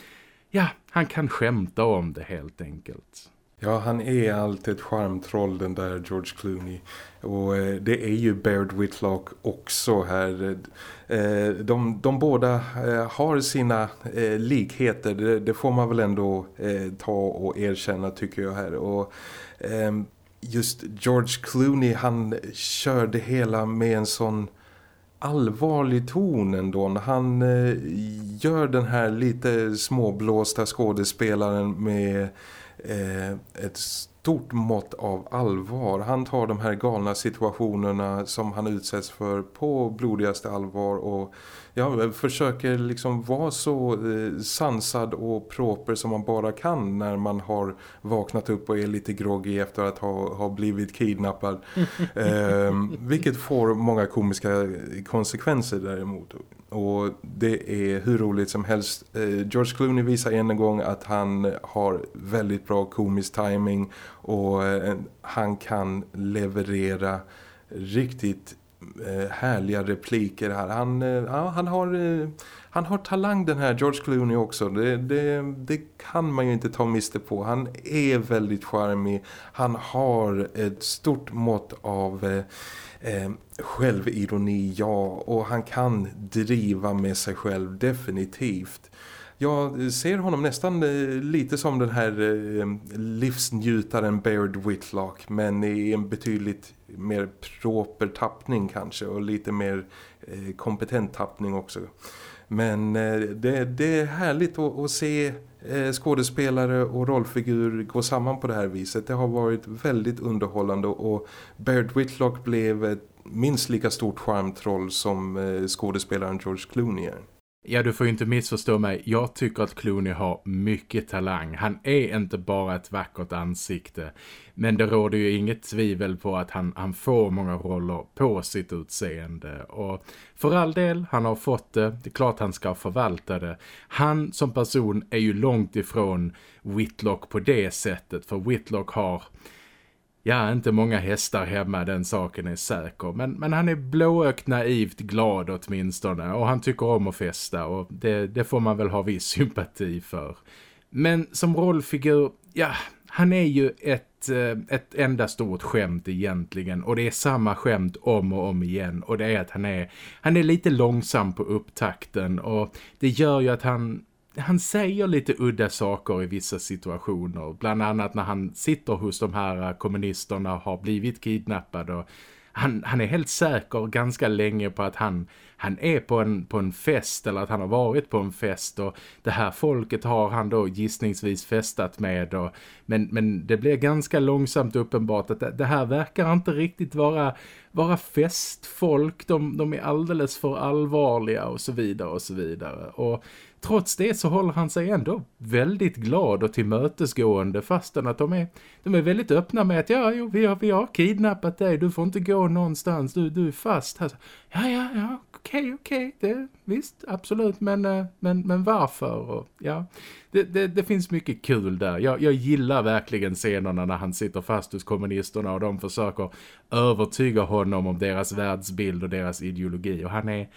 ja, han kan skämta om det helt enkelt. Ja, han är alltid ett charmtroll den där George Clooney. Och eh, det är ju Baird Whitlock också här. Eh, de, de båda eh, har sina eh, likheter, det, det, får man väl ändå eh, ta och erkänna tycker jag här. Och ehm, just George Clooney, han kör det hela med en sån allvarlig ton ändå. Han eh, gör den här lite småblåsta skådespelaren med eh, ett stort mått av allvar. Han tar de här galna situationerna som han utsätts för på blodigaste allvar och ja, försöker liksom vara så eh, sansad och proper som man bara kan när man har vaknat upp och är lite groggy efter att ha, ha blivit kidnappad. eh, vilket får många komiska konsekvenser däremot. Och det är hur roligt som helst. Eh, George Clooney visar en gång att han har väldigt bra komisk timing och eh, han kan leverera riktigt eh, härliga repliker här. Han, ja, han, har, han har talang den här George Clooney också. Det, det, det kan man ju inte ta miste på. Han är väldigt charmig. Han har ett stort mått av eh, självironi, ja. Och han kan driva med sig själv, definitivt. Jag ser honom nästan eh, lite som den här ehm, livsnjutaren Baird Whitlock men i en betydligt mer proper tappning kanske och lite mer eh, kompetent tappning också. Men eh, det, det är härligt att, att se eh, skådespelare och rollfigur gå samman på det här viset. Det har varit väldigt underhållande och Baird Whitlock blev ett minst lika stort charmtroll som eh, skådespelaren George Clooney är. Ja, du får ju inte missförstå mig. Jag tycker att Clooney har mycket talang. Han är inte bara ett vackert ansikte. Men det råder ju inget tvivel på att han, han får många roller på sitt utseende. Och för all del, han har fått det. Det är klart han ska förvalta det. Han som person är ju långt ifrån Whitlock på det sättet. För Whitlock har Ja, inte många hästar hemma, den saken är säker. Men, men han är blåökt naivt glad åtminstone och han tycker om att festa och det, det får man väl ha viss sympati för. Men som rollfigur, ja, han är ju ett, eh, ett enda stort skämt egentligen och det är samma skämt om och om igen och det är att han är, han är lite långsam på upptakten och det gör ju att han han säger lite udda saker i vissa situationer. Bland annat när han sitter hos de här kommunisterna och har blivit kidnappad och han, han är helt säker ganska länge på att han, han är på en, på en fest eller att han har varit på en fest och det här folket har han då gissningsvis festat med och, men, men det blir ganska långsamt uppenbart att det, det här verkar inte riktigt vara, vara festfolk, de, de är alldeles för allvarliga och så vidare och så vidare och Trots det så håller han sig ändå väldigt glad och tillmötesgående fastän att de är, de är väldigt öppna med att ja, jo, vi har, vi har kidnappat dig, du får inte gå någonstans, du, du är fast Alltså, Ja, ja, ja, okej, okej, det, visst, absolut, men, eh, men, men varför? Och, ja, det, det, det, finns mycket kul där. Jag, jag gillar verkligen scenerna när han sitter fast hos kommunisterna och de försöker övertyga honom om deras världsbild och deras ideologi och han är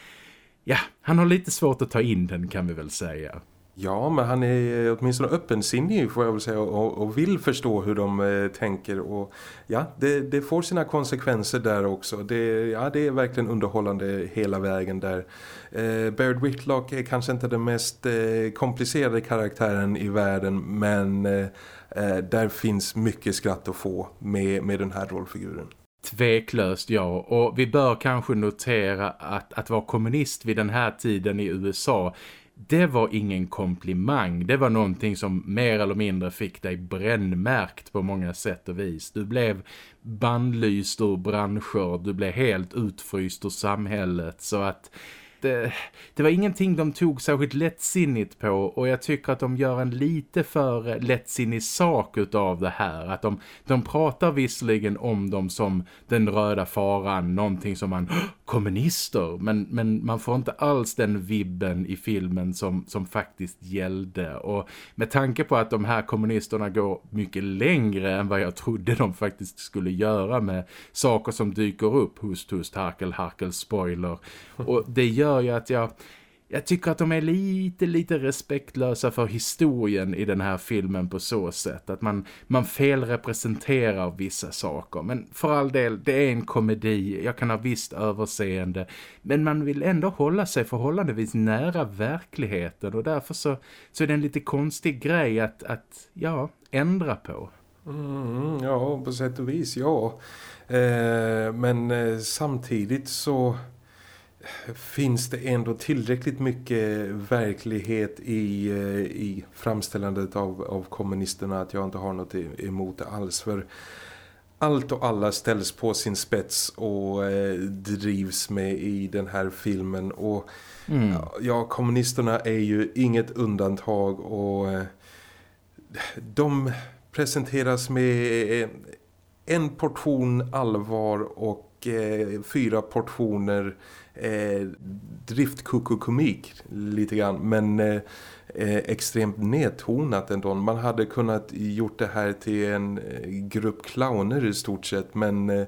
ja, han har lite svårt att ta in den kan vi väl säga. Ja, men han är åtminstone öppensinnig får jag väl säga och, och vill förstå hur de eh, tänker och ja, det, det, får sina konsekvenser där också. Det, ja, det är verkligen underhållande hela vägen där. Eh, Baird Whitlock är kanske inte den mest eh, komplicerade karaktären i världen men eh, eh där finns mycket skratt att få med, med den här rollfiguren. Tveklöst ja, och vi bör kanske notera att, att vara kommunist vid den här tiden i USA det var ingen komplimang. Det var någonting som mer eller mindre fick dig brännmärkt på många sätt och vis. Du blev bandlyst ur branscher, du blev helt utfryst ur samhället så att det, eh, det var ingenting de tog särskilt lättsinnigt på och jag tycker att de gör en lite för lättsinnig sak utav det här. Att de, de pratar visserligen om dem som den röda faran, någonting som man, kommunister, men, men man får inte alls den vibben i filmen som, som faktiskt gällde. Och med tanke på att de här kommunisterna går mycket längre än vad jag trodde de faktiskt skulle göra med saker som dyker upp, hust, hust, harkel, harkel, spoiler. Och det gör gör ju att jag, jag tycker att de är lite, lite respektlösa för historien i den här filmen på så sätt. Att man, man felrepresenterar vissa saker. Men för all del, det är en komedi. Jag kan ha visst överseende. Men man vill ändå hålla sig förhållandevis nära verkligheten. Och därför så, så är det en lite konstig grej att, att ja, ändra på. Mm, ja, på sätt och vis, ja. Eh, men eh, samtidigt så finns det ändå tillräckligt mycket verklighet i, eh, i framställandet av, av kommunisterna att jag inte har något emot det alls för allt och alla ställs på sin spets och eh, drivs med i den här filmen och mm. ja, kommunisterna är ju inget undantag och eh, de presenteras med en portion allvar och eh, fyra portioner eh, driftkukukomik lite grann men eh, eh, extremt nedtonat ändå. Man hade kunnat gjort det här till en eh, grupp clowner i stort sett men eh,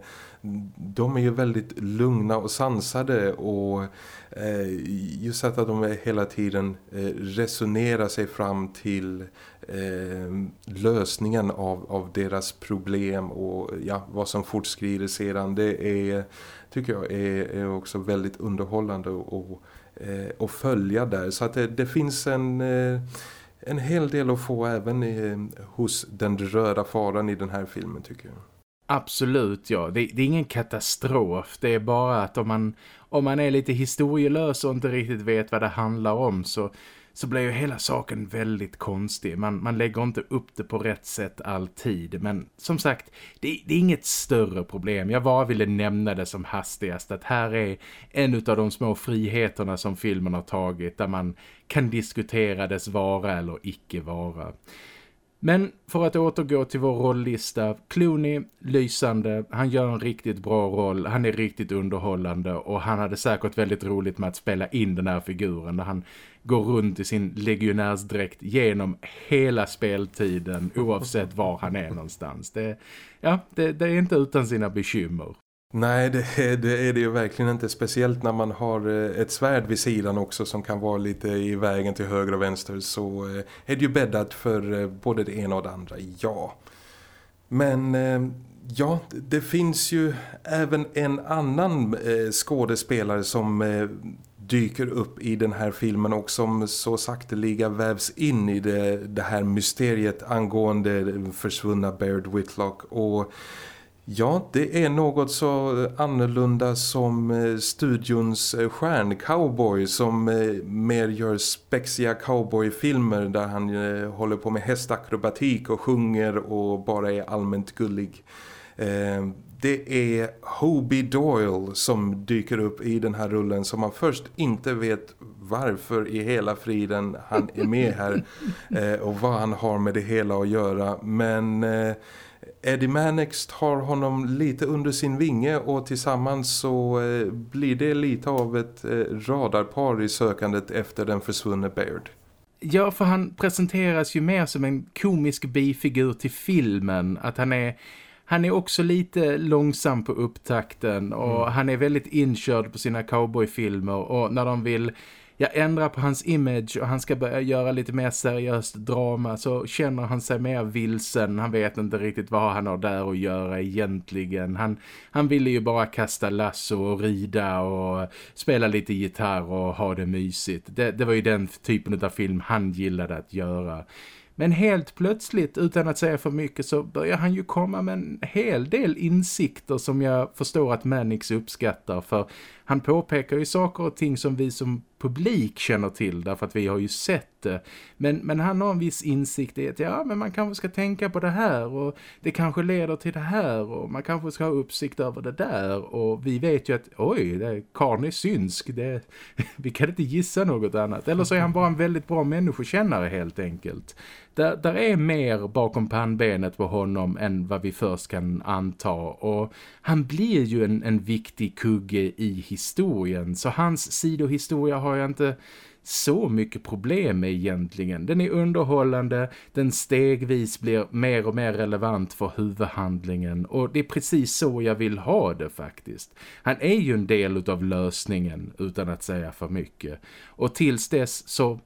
de är ju väldigt lugna och sansade och eh, just att de hela tiden eh, resonerar sig fram till lösningen av, av deras problem och ja, vad som fortskrider sedan det är tycker jag är, är också väldigt underhållande och, eh, och följa där. Så att det, det finns en, eh, en hel del att få även i, hos den röda faran i den här filmen tycker jag. Absolut, ja. Det, det, är ingen katastrof. Det är bara att om man, om man är lite historielös och inte riktigt vet vad det handlar om så så blir ju hela saken väldigt konstig. Man, man lägger inte upp det på rätt sätt alltid. Men som sagt, det, det är inget större problem. Jag bara ville nämna det som hastigast. Att här är en av de små friheterna som filmen har tagit. Där man kan diskutera dess vara eller icke vara. Men för att återgå till vår rolllista, Clooney, lysande, han gör en riktigt bra roll, han är riktigt underhållande och han hade säkert väldigt roligt med att spela in den här figuren där han går runt i sin legionärsdräkt genom hela speltiden oavsett var han är någonstans. Det, ja, det, det är inte utan sina bekymmer. Nej, det, det, är det ju verkligen inte. Speciellt när man har eh, ett svärd vid sidan också som kan vara lite i vägen till höger och vänster så eh, är det ju bäddat för eh, både det ena och det andra, ja. Men ja, det finns ju även en annan skådespelare som dyker upp i den här filmen och som så sakteliga vävs in i det, det här mysteriet angående försvunna Baird Whitlock och Ja, det är något så annorlunda som eh, studions eh, stjärncowboy som eh, mer gör spexiga cowboyfilmer där han håller på med hästakrobatik och sjunger och bara är allmänt gullig. Det är Hobie Doyle som dyker upp i den här rullen som man först inte vet varför i hela friden han är med här och vad han har med det hela att göra. Men Eddie Mannix tar honom lite under sin vinge och tillsammans så eh, blir det lite av ett eh, radarpar i sökandet efter den försvunne Baird. Ja, för han presenteras ju mer som en komisk bifigur till filmen. Att han är, han är också lite långsam på upptakten och mm. han är väldigt inkörd på sina cowboyfilmer och när de vill jag ändrar på hans image och han ska börja göra lite mer seriöst drama så känner han sig mer vilsen. Han vet inte riktigt vad han har där att göra egentligen. Han, han ville ju bara kasta lasso och rida och spela lite gitarr och ha det mysigt. Det, det var ju den typen av film han gillade att göra. Men helt plötsligt, utan att säga för mycket, så börjar han ju komma med en hel del insikter som jag förstår att Mannix uppskattar. För han påpekar ju saker och ting som vi som publik känner till därför att vi har ju sett det. Men, men han har en viss insikt i att ja, men man kanske ska tänka på det här och det kanske leder till det här och man kanske ska ha uppsikt över det där och vi vet ju att oj, det är är synsk, det, vi kan inte gissa något annat. Eller så är han bara en väldigt bra människokännare helt enkelt. Där, där är mer bakom pannbenet på honom än vad vi först kan anta och han blir ju en, en viktig kugge i historien så hans sidohistoria har jag inte så mycket problem med egentligen. Den är underhållande, den stegvis blir mer och mer relevant för huvudhandlingen och det är precis så jag vill ha det faktiskt. Han är ju en del av lösningen utan att säga för mycket. Och tills dess så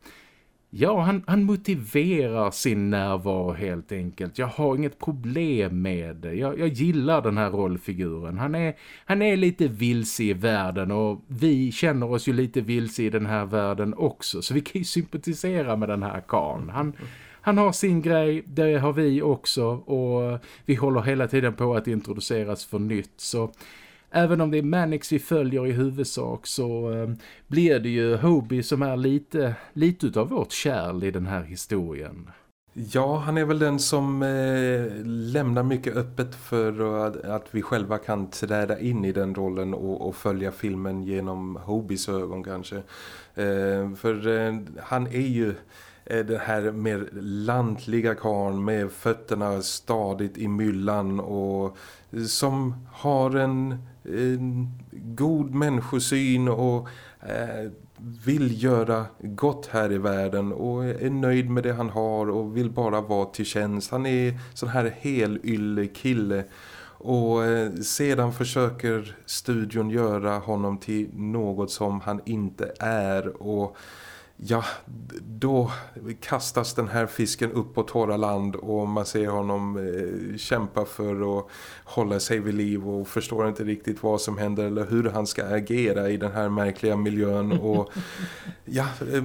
Ja, han, han motiverar sin närvaro helt enkelt. Jag har inget problem med det. Jag, jag gillar den här rollfiguren. Han är, han är lite vilse i världen och vi känner oss ju lite vilse i den här världen också. Så vi kan ju sympatisera med den här karn. Han, han har sin grej, det har vi också och vi håller hela tiden på att introduceras för nytt. Så även om det är Mannix vi följer i huvudsak så eh, blir det ju Hobie som är lite, lite utav vårt kärl i den här historien. Ja, han är väl den som eh, lämnar mycket öppet för att, att, vi själva kan träda in i den rollen och, och följa filmen genom Hobies ögon kanske. Eh, för eh, han är ju eh, den här mer lantliga karn med fötterna stadigt i myllan och eh, som har en Eh, god människosyn och eh, vill göra gott här i världen och är nöjd med det han har och vill bara vara till tjänst. Han är sån här helylle kille och eh, sedan försöker studion göra honom till något som han inte är och ja, då kastas den här fisken upp på torra land och man ser honom eh, kämpa för att hålla sig vid liv och förstår inte riktigt vad som händer eller hur han ska agera i den här märkliga miljön. Och ja, eh,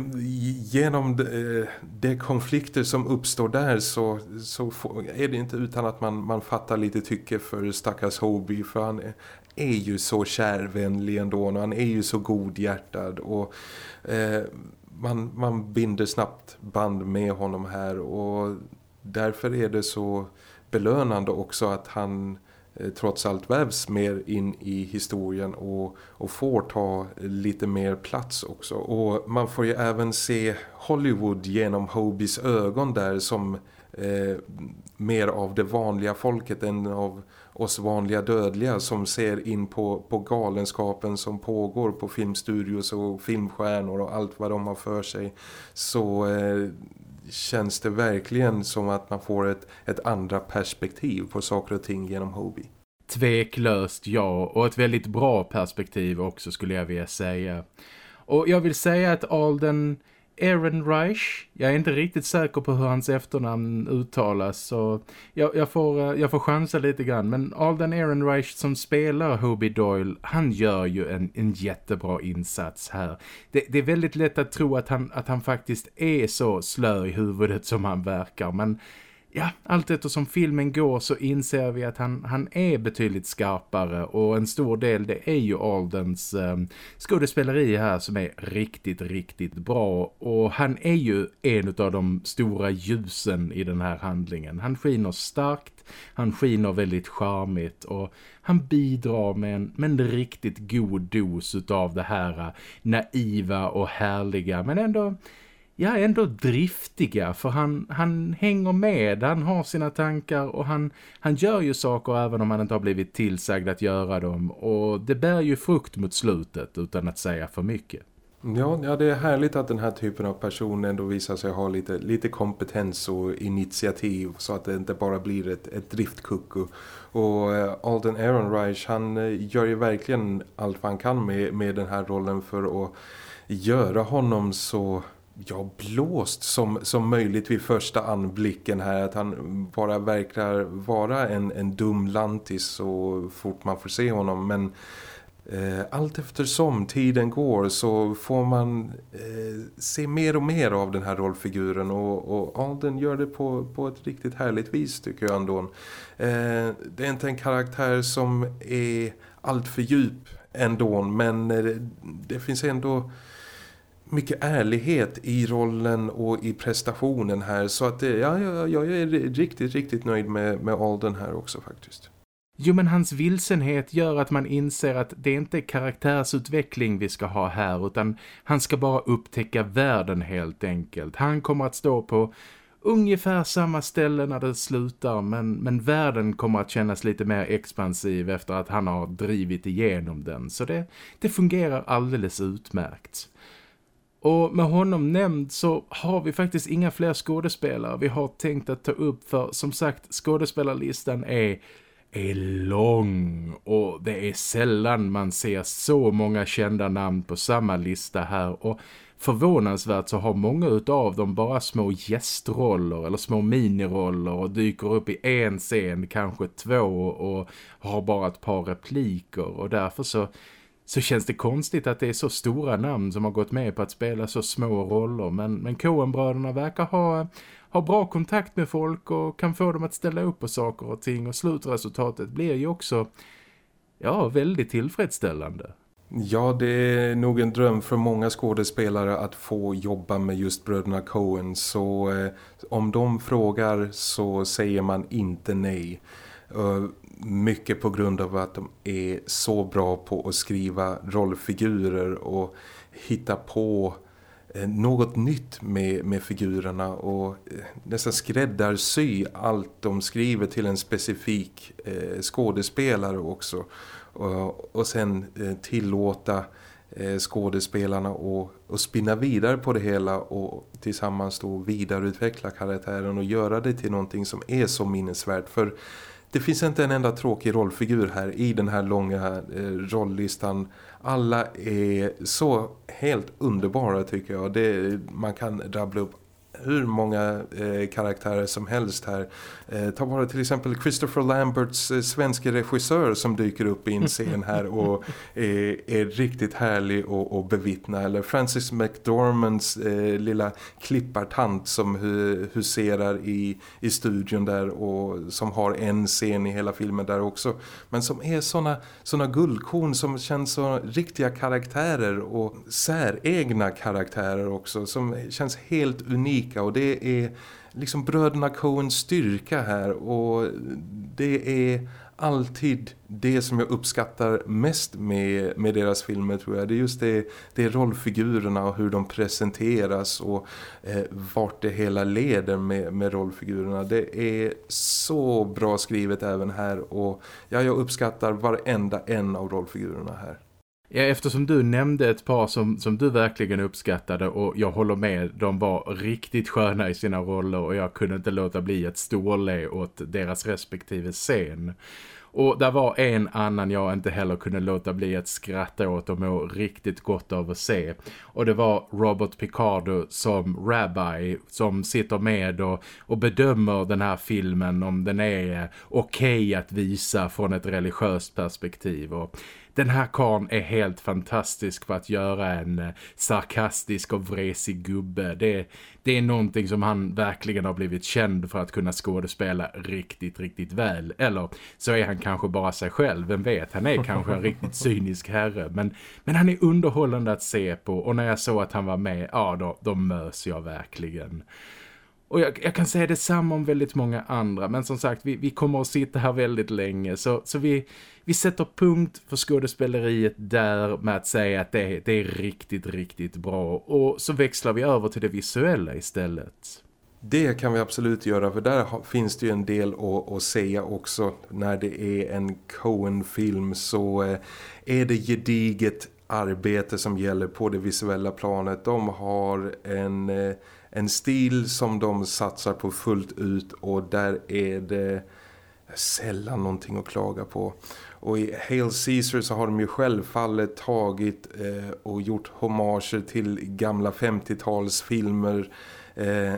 genom de, eh, de, konflikter som uppstår där så, så får, är det inte utan att man, man fattar lite tycke för stackars Hobie för han är, är ju så kärvänlig ändå och han är ju så godhjärtad och eh, man, man binder snabbt band med honom här och därför är det så belönande också att han eh, trots allt vävs mer in i historien och, och får ta lite mer plats också. Och man får ju även se Hollywood genom Hobies ögon där som eh, mer av det vanliga folket än av oss vanliga dödliga som ser in på, på galenskapen som pågår på filmstudios och filmstjärnor och allt vad de har för sig så eh, känns det verkligen som att man får ett, ett andra perspektiv på saker och ting genom Hobie. Tveklöst ja och ett väldigt bra perspektiv också skulle jag vilja säga. Och jag vill säga att Alden Ehrenreich. Jag är inte riktigt säker på hur hans efternamn uttalas så jag, jag, får, eh, jag får chansa lite grann. Men Alden Ehrenreich som spelar Hobie Doyle, han gör ju en, en jättebra insats här. Det, det, är väldigt lätt att tro att han, att han faktiskt är så slö i huvudet som han verkar men ja, allt eftersom filmen går så inser vi att han, han är betydligt skarpare och en stor del det är ju Aldens eh, skådespeleri här som är riktigt, riktigt bra och han är ju en av de stora ljusen i den här handlingen. Han skiner starkt, han skiner väldigt charmigt och han bidrar med en, med en riktigt god dos av det här eh, naiva och härliga men ändå ja, ändå driftiga för han, han hänger med, han har sina tankar och han, han gör ju saker även om han inte har blivit tillsagd att göra dem och det bär ju frukt mot slutet utan att säga för mycket. Ja, ja, det är härligt att den här typen av person ändå visar sig ha lite, lite kompetens och initiativ så att det inte bara blir ett, ett driftkucku. Och uh, Alden Ehrenreich, han eh, gör ju verkligen allt vad han kan med, med den här rollen för att göra honom så ja, blåst som, som möjligt vid första anblicken här. Att han bara verkar vara en, en dum lantis så fort man får se honom. Men eh, allt eftersom tiden går så får man eh, se mer och mer av den här rollfiguren. Och, och Alden gör det på, på ett riktigt härligt vis tycker jag ändå. Eh, det är inte en karaktär som är allt för djup ändå men eh, det finns ändå mycket ärlighet i rollen och i prestationen här så att eh, ja, ja, jag är riktigt, riktigt nöjd med, med Alden här också faktiskt. Jo men hans vilsenhet gör att man inser att det inte är karaktärsutveckling vi ska ha här utan han ska bara upptäcka världen helt enkelt. Han kommer att stå på ungefär samma ställe när det slutar men, men världen kommer att kännas lite mer expansiv efter att han har drivit igenom den så det, det fungerar alldeles utmärkt. Och med honom nämnd så har vi faktiskt inga fler skådespelare vi har tänkt att ta upp för som sagt skådespelarlistan är är lång och det är sällan man ser så många kända namn på samma lista här. Och förvånansvärt så har många av dem bara små gästroller eller små miniroller och dyker upp i en scen, kanske två och har bara ett par repliker. Och därför så, så känns det konstigt att det är så stora namn som har gått med på att spela så små roller men, men Coen-bröderna verkar ha ha bra kontakt med folk och kan få dem att ställa upp på saker och ting och slutresultatet blir ju också ja, väldigt tillfredsställande. Ja, det är nog en dröm för många skådespelare att få jobba med just bröderna Coen så eh, om de frågar så säger man inte nej. Mycket på grund av att de är så bra på att skriva rollfigurer och hitta på eh, något nytt med, med figurerna och eh, nästan skräddarsy allt de skriver till en specifik eh, skådespelare också. Och, och sen eh, tillåta eh, skådespelarna att, att spinna vidare på det hela och tillsammans då vidareutveckla karaktären och göra det till någonting som är så minnesvärt. För det finns inte en enda tråkig rollfigur här i den här långa eh, rolllistan. Alla är så helt underbara tycker jag. Det, man kan rabbla upp hur många eh, karaktärer som helst här. Eh, ta bara till exempel Christopher Lamberts eh, svenska regissör som dyker upp i en scen här och är, riktigt härlig att bevittna. Eller Francis McDormands eh, lilla klippartant som hu huserar i, i studion där och som har en scen i hela filmen där också. Men som är såna, såna guldkorn som känns som riktiga karaktärer och säregna karaktärer också som känns helt unika och det är liksom bröderna Coens styrka här och det är alltid det som jag uppskattar mest med, med deras filmer tror jag. Det är just det, det är rollfigurerna och hur de presenteras och eh, vart det hela leder med, med rollfigurerna. Det är så bra skrivet även här och ja, jag uppskattar varenda en av rollfigurerna här. Ja, eftersom du nämnde ett par som, som du verkligen uppskattade och jag håller med, de var riktigt sköna i sina roller och jag kunde inte låta bli ett storle åt deras respektive scen. Och där var en annan jag inte heller kunde låta bli att skratta åt och må riktigt gott av att se. Och det var Robert Picardo som rabbi som sitter med och, och bedömer den här filmen om den är okej okay att visa från ett religiöst perspektiv. Och den här karn är helt fantastisk på att göra en eh, sarkastisk och vresig gubbe. Det, det är någonting som han verkligen har blivit känd för att kunna skådespela riktigt, riktigt väl. Eller så är han kanske bara sig själv, vem vet. Han är kanske en riktigt cynisk herre. Men, men han är underhållande att se på och när jag såg att han var med, ja då, då mös jag verkligen. Och jag, jag, kan säga detsamma om väldigt många andra. Men som sagt, vi, vi kommer att sitta här väldigt länge. Så, så vi, vi sätter punkt för skådespeleriet där med att säga att det, det är riktigt, riktigt bra. Och så växlar vi över till det visuella istället. Det kan vi absolut göra för där finns det ju en del att, att säga också. När det är en Coen-film så eh, är det gediget arbete som gäller på det visuella planet. De har en eh, en stil som de satsar på fullt ut och där är det sällan någonting att klaga på. Och i Hail Caesar så har de ju självfallet tagit eh, och gjort hommager till gamla 50-talsfilmer eh,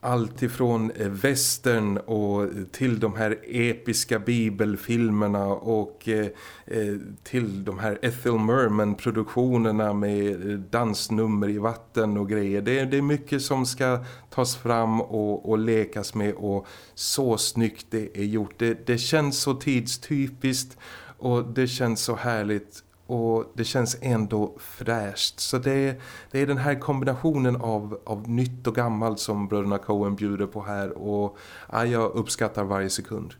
allt ifrån eh, västern och till de här episka bibelfilmerna och eh, eh, till de här Ethel Merman-produktionerna med dansnummer i vatten och grejer. Det, det, är mycket som ska tas fram och, och lekas med och så snyggt det är gjort. Det, det känns så tidstypiskt och det känns så härligt och det känns ändå fräscht. Så det, det är den här kombinationen av, av nytt och gammalt som bröderna Coen bjuder på här och ja, jag uppskattar varje sekund.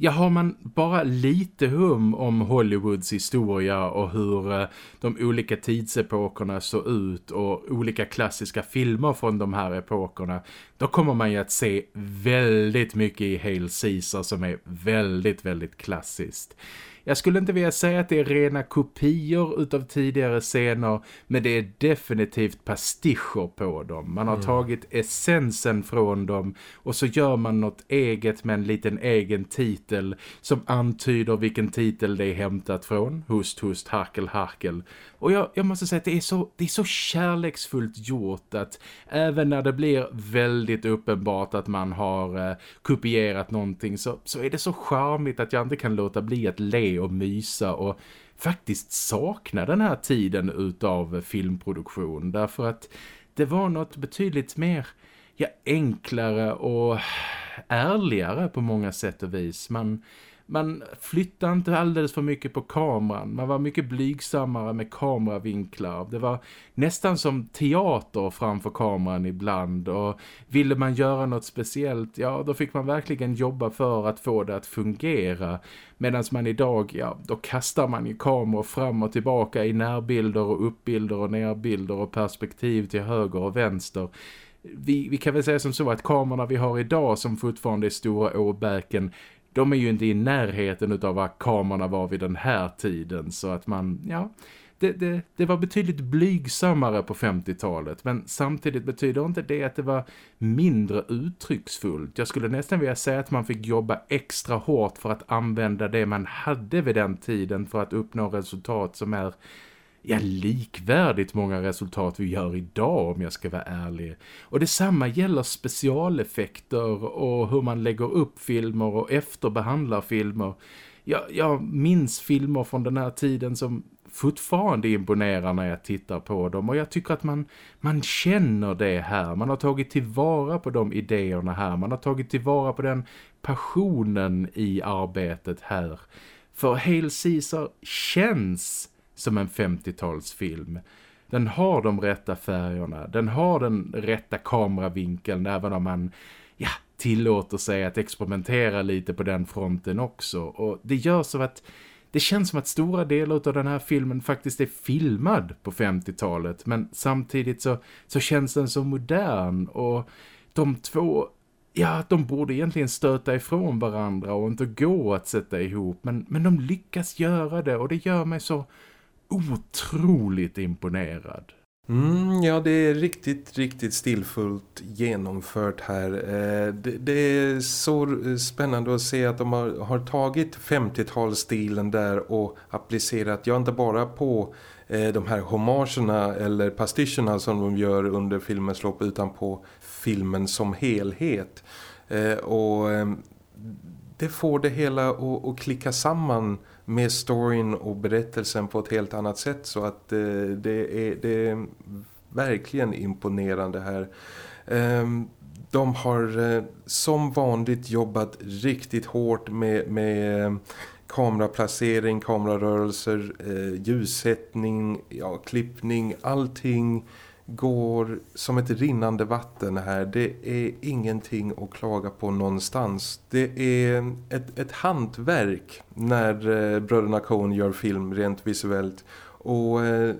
Ja, har man bara lite hum om Hollywoods historia och hur eh, de olika tidsepokerna såg ut och olika klassiska filmer från de här epokerna då kommer man ju att se väldigt mycket i Hail Caesar som är väldigt, väldigt klassiskt. Jag skulle inte vilja säga att det är rena kopior utav tidigare scener men det är definitivt pastischer på dem. Man har mm. tagit essensen från dem och så gör man något eget med en liten egen titel som antyder vilken titel det är hämtat från. Hust, hust, harkel, harkel. Och jag, jag måste säga att det är, så, det är så kärleksfullt gjort att även när det blir väldigt uppenbart att man har eh, kopierat någonting så, så är det så charmigt att jag inte kan låta bli att le och mysa och faktiskt sakna den här tiden utav filmproduktion därför att det var något betydligt mer ja, enklare och ärligare på många sätt och vis. Man, man flyttade inte alldeles för mycket på kameran. Man var mycket blygsammare med kameravinklar. Det var nästan som teater framför kameran ibland. Och ville man göra något speciellt, ja då fick man verkligen jobba för att få det att fungera. Medan man idag, ja då kastar man ju kameror fram och tillbaka i närbilder och uppbilder och nerbilder och perspektiv till höger och vänster vi, vi kan väl säga som så att kamerorna vi har idag som fortfarande är stora åbäken de är ju inte i närheten av vad kamerorna var vid den här tiden så att man, ja, det, det, det var betydligt blygsammare på 50-talet men samtidigt betyder inte det att det var mindre uttrycksfullt. Jag skulle nästan vilja säga att man fick jobba extra hårt för att använda det man hade vid den tiden för att uppnå resultat som är ja, likvärdigt många resultat vi gör idag om jag ska vara ärlig. Och detsamma gäller specialeffekter och hur man lägger upp filmer och efterbehandlar filmer. Jag, jag minns filmer från den här tiden som fortfarande imponerar när jag tittar på dem och jag tycker att man, man känner det här. Man har tagit tillvara på de idéerna här. Man har tagit tillvara på den passionen i arbetet här. För Hail Caesar känns som en 50-talsfilm. Den har de rätta färgerna, den har den rätta kameravinkeln även om man ja, tillåter sig att experimentera lite på den fronten också. Och det gör så att det känns som att stora delar av den här filmen faktiskt är filmad på 50-talet men samtidigt så, så känns den så modern och de två ja, de borde egentligen stöta ifrån varandra och inte gå att sätta ihop. Men, men de lyckas göra det och det gör mig så otroligt imponerad. Mm, ja, det är riktigt, riktigt stillfullt genomfört här. Eh, det, det, är så eh, spännande att se att de har, har tagit 50-talsstilen där och applicerat, ja inte bara på eh, de här homagerna eller pastischerna som de gör under filmens lopp utan på filmen som helhet. Eh, och eh, det får det hela att, att klicka samman med storyn och berättelsen på ett helt annat sätt så att eh, det, är, det är verkligen imponerande här. Eh, de har eh, som vanligt jobbat riktigt hårt med, med eh, kameraplacering, kamerarörelser, eh, ljussättning, ja, klippning, allting går som ett rinnande vatten här. Det är ingenting att klaga på någonstans. Det är ett, ett hantverk när eh, bröderna Coen gör film rent visuellt. Och eh,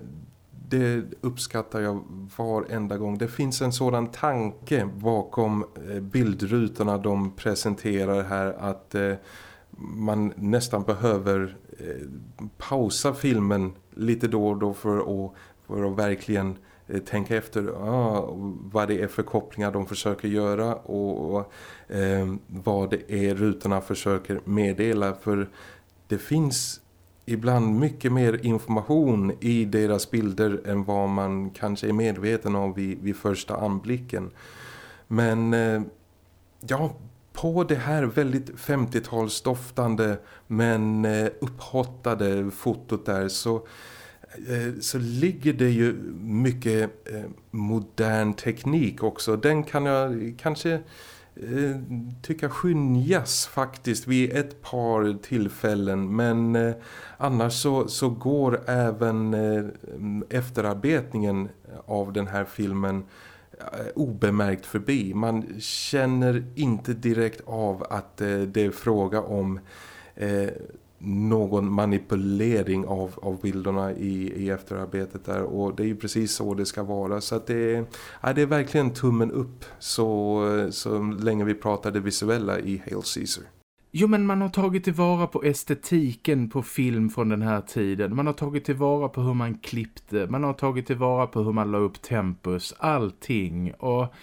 det uppskattar jag varenda gång. Det finns en sådan tanke bakom eh, bildrutorna de presenterar här att eh, man nästan behöver eh, pausa filmen lite då och då för att, för att verkligen Eh, Eh, tänka efter ah, vad det är för kopplingar de försöker göra och, och eh, vad det är rutorna försöker meddela för det finns ibland mycket mer information i deras bilder än vad man kanske är medveten om vid, vid första anblicken. Men eh, ja, på det här väldigt 50-talsdoftande men eh, upphottade fotot där så Eh, Eh, så ligger det ju mycket eh, modern teknik också. Den kan jag kanske eh, tycka skynjas faktiskt vid ett par tillfällen men eh, annars så, så går även eh, efterarbetningen av den här filmen eh, obemärkt förbi. Man känner inte direkt av att det är fråga om någon manipulering av, av bilderna i, i efterarbetet där och det är ju precis så det ska vara så att det är, ja, det är verkligen tummen upp så, så länge vi pratar det visuella i Hail Caesar. Jo men man har tagit tillvara på estetiken på film från den här tiden. Man har tagit tillvara på hur man klippte. Man har tagit tillvara på hur man la upp tempus. Allting. Och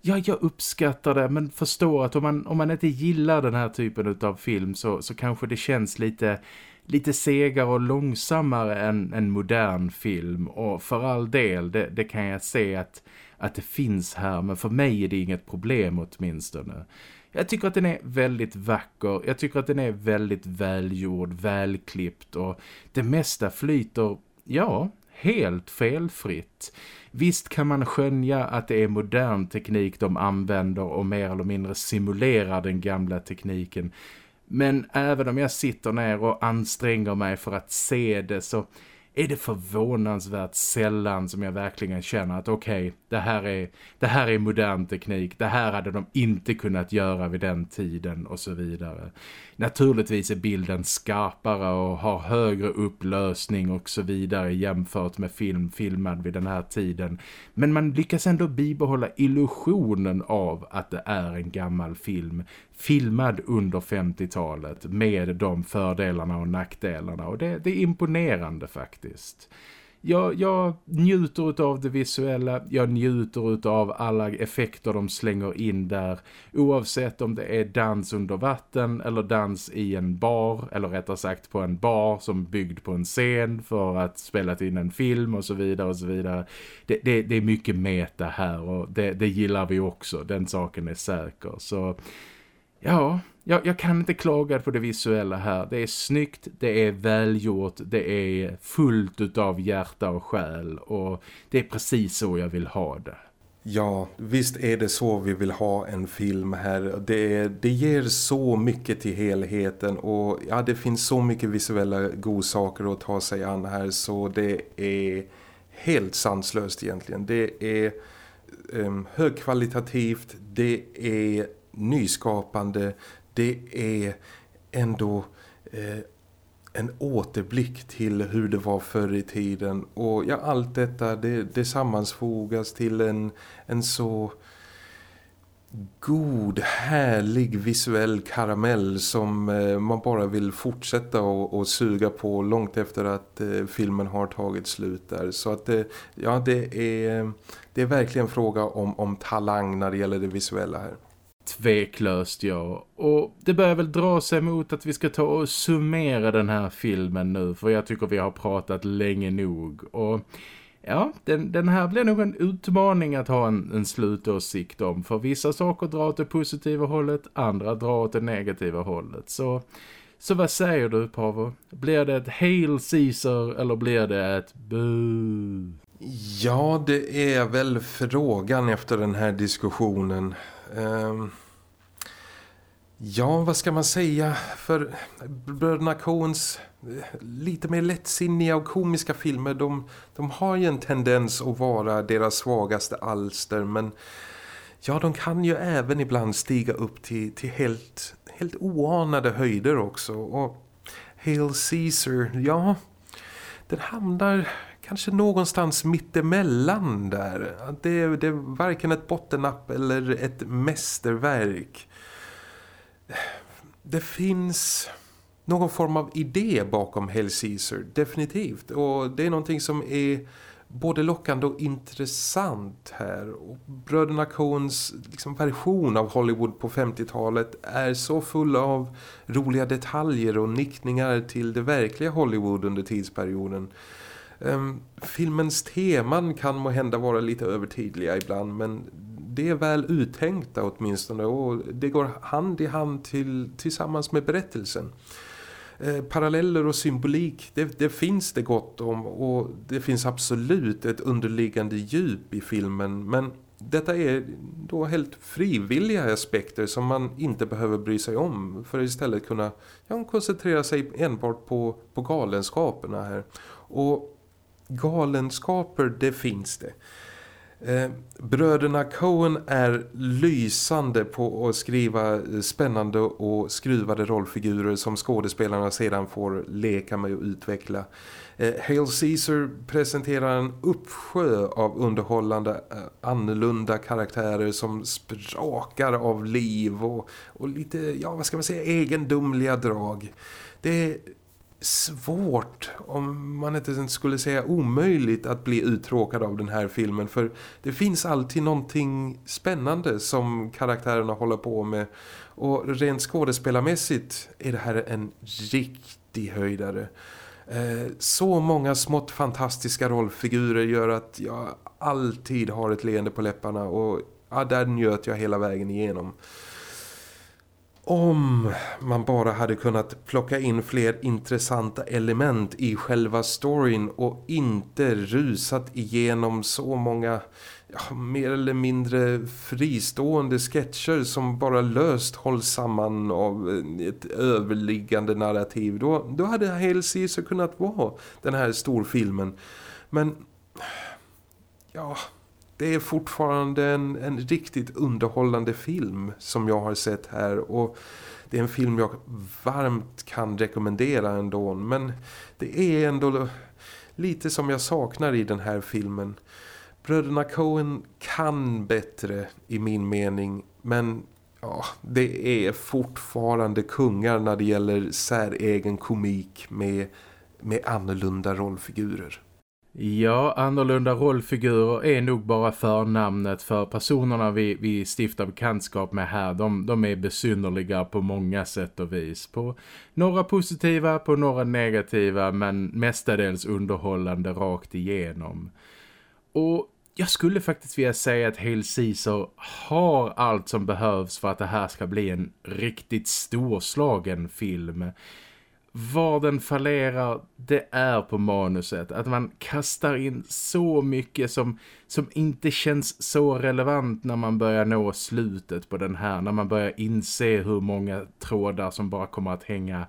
ja, jag uppskattar det men förstår att om man, om man inte gillar den här typen av film så, så kanske det känns lite, lite segare och långsammare än en modern film. Och för all del, det, det kan jag se att, att det finns här men för mig är det inget problem åtminstone. Jag tycker att den är väldigt vacker. Jag tycker att den är väldigt välgjord, välklippt och det mesta flyter, ja, helt felfritt. Visst kan man skönja att det är modern teknik de använder och mer eller mindre simulerar den gamla tekniken. Men även om jag sitter ner och anstränger mig för att se det så är det förvånansvärt sällan som jag verkligen känner att okej, okay, det, här är, det här är modern teknik, det här hade de inte kunnat göra vid den tiden och så vidare. Naturligtvis är bilden skarpare och har högre upplösning och så vidare jämfört med film filmad vid den här tiden. Men man lyckas ändå bibehålla illusionen av att det är en gammal film filmad under 50-talet med de fördelarna och nackdelarna och det, det är imponerande faktiskt jag, jag njuter av det visuella, jag njuter av alla effekter de slänger in där. Oavsett om det är dans under vatten eller dans i en bar, eller rättare sagt på en bar som byggd på en scen för att spela in en film och så vidare och så vidare. Det, det, det är mycket meta här och det, det gillar vi också, den saken är säker. Så ja, jag, jag, kan inte klaga på det visuella här. Det är snyggt, det är välgjort, det är fullt av hjärta och själ och det är precis så jag vill ha det. Ja, visst är det så vi vill ha en film här. Det, det ger så mycket till helheten och ja, det finns så mycket visuella godsaker att ta sig an här så det är helt sanslöst egentligen. Det är um, högkvalitativt, det är nyskapande, det är ändå eh, en återblick till hur det var förr i tiden och ja, allt detta det, det sammansfogas till en, en så god, härlig visuell karamell som eh, man bara vill fortsätta och, och, suga på långt efter att eh, filmen har tagit slut där. Så att eh, ja, det är, det är verkligen fråga om, om talang när det gäller det visuella här. Tveklöst ja. Och det börjar väl dra sig mot att vi ska ta och summera den här filmen nu. För jag tycker vi har pratat länge nog. Och ja, den, den här blir nog en utmaning att ha en, en slutåsikt om. För vissa saker drar åt det positiva hållet, andra drar åt det negativa hållet. Så... Så vad säger du Pavo? Blir det ett Hail Caesar eller blir det ett bu? Ja, det är väl frågan efter den här diskussionen. Ehm, ja, vad ska man säga? För Bröderna Coens eh, lite mer lättsinniga och komiska filmer, de, de har ju en tendens att vara deras svagaste alster. Men ja, de kan ju även ibland stiga upp till, till helt, helt oanade höjder också. Och Hail Caesar, ja, den hamnar kanske någonstans mittemellan där. Det, det är varken ett bottennapp eller ett mästerverk. Det finns någon form av idé bakom Hell Caesar, definitivt. Och det är någonting som är både lockande och intressant här. Och Bröderna Coens liksom, version av Hollywood på 50-talet är så full av roliga detaljer och nickningar till det verkliga Hollywood under tidsperioden- Ehm, filmens teman kan må hända vara lite övertydliga ibland men det är väl uttänkta åtminstone och det går hand i hand till, tillsammans med berättelsen. Eh, paralleller och symbolik, det, det, finns det gott om och det finns absolut ett underliggande djup i filmen men detta är då helt frivilliga aspekter som man inte behöver bry sig om för att istället kunna ja, koncentrera sig enbart på, på galenskaperna här. Och galenskaper, det finns det. Eh, bröderna Coen är lysande på att skriva eh, spännande och skruvade rollfigurer som skådespelarna sedan får leka med och utveckla. Eh, Hail Caesar presenterar en uppsjö av underhållande eh, annorlunda karaktärer som sprakar av liv och, och lite, ja vad ska man säga, egendomliga drag. Det är svårt, om man inte skulle säga omöjligt att bli uttråkad av den här filmen för det finns alltid någonting spännande som karaktärerna håller på med och rent skådespelarmässigt är det här en riktig höjdare. Eh, så många smått fantastiska rollfigurer gör att jag alltid har ett leende på läpparna och ja, där njöt jag hela vägen igenom. Om man bara hade kunnat plocka in fler intressanta element i själva storyn och inte rusat igenom så många ja, mer eller mindre fristående sketcher som bara löst hålls samman av eh, ett överliggande narrativ. Då, då hade Hellseaser kunnat vara den här storfilmen. Men ja, det är fortfarande en, en riktigt underhållande film som jag har sett här och det är en film jag varmt kan rekommendera ändå men det är ändå lite som jag saknar i den här filmen. Bröderna Coen kan bättre i min mening men ja, det är fortfarande kungar när det gäller säregen komik med, med annorlunda rollfigurer. Ja, annorlunda rollfigurer är nog bara förnamnet för personerna vi, vi stiftar bekantskap med här. De, de är besynnerliga på många sätt och vis. På några positiva, på några negativa men mestadels underhållande rakt igenom. Och jag skulle faktiskt vilja säga att Hail Caesar har allt som behövs för att det här ska bli en riktigt storslagen film var den fallerar det är på manuset. Att man kastar in så mycket som, som inte känns så relevant när man börjar nå slutet på den här. När man börjar inse hur många trådar som bara kommer att hänga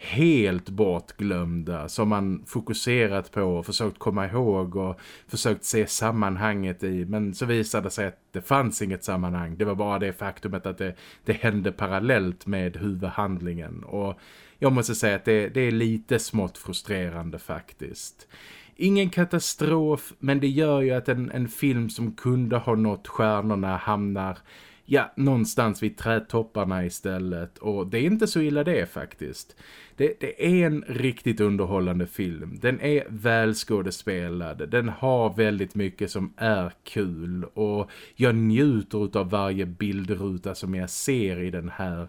helt bortglömda som man fokuserat på och försökt komma ihåg och försökt se sammanhanget i men så visade det sig att det fanns inget sammanhang. Det var bara det faktumet att det, det hände parallellt med huvudhandlingen och jag måste säga att det, det är lite smått frustrerande faktiskt. Ingen katastrof men det gör ju att en, en film som kunde ha nått stjärnorna hamnar ja, någonstans vid trädtopparna istället. Och det är inte så illa det faktiskt. Det, det är en riktigt underhållande film. Den är välskådespelad. Den har väldigt mycket som är kul. Och jag njuter av varje bildruta som jag ser i den här.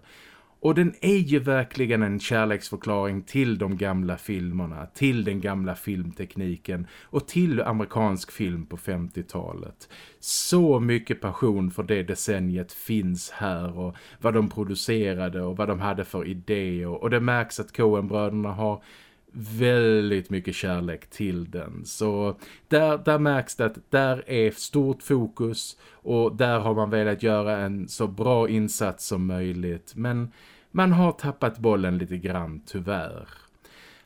Och den är ju verkligen en kärleksförklaring till de gamla filmerna, till den gamla filmtekniken och till amerikansk film på 50-talet. Så mycket passion för det decenniet finns här och vad de producerade och vad de hade för idéer. Och det märks att Coen-bröderna har väldigt mycket kärlek till den. Så där, där märks det att där är stort fokus och där har man velat göra en så bra insats som möjligt. Men man har tappat bollen lite grann tyvärr.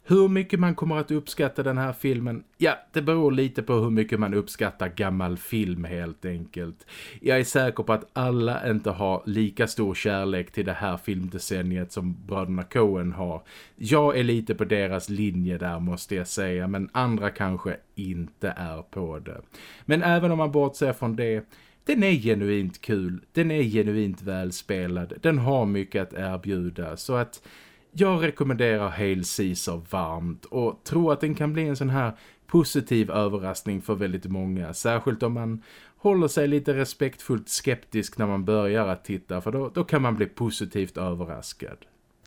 Hur mycket man kommer att uppskatta den här filmen? Ja, det beror lite på hur mycket man uppskattar gammal film helt enkelt. Jag är säker på att alla inte har lika stor kärlek till det här filmdecenniet som bröderna Coen har. Jag är lite på deras linje där måste jag säga, men andra kanske inte är på det. Men även om man bortser från det den är genuint kul, den är genuint välspelad, den har mycket att erbjuda så att jag rekommenderar Hail Caesar varmt och tror att den kan bli en sån här positiv överraskning för väldigt många. Särskilt om man håller sig lite respektfullt skeptisk när man börjar att titta för då, då kan man bli positivt överraskad.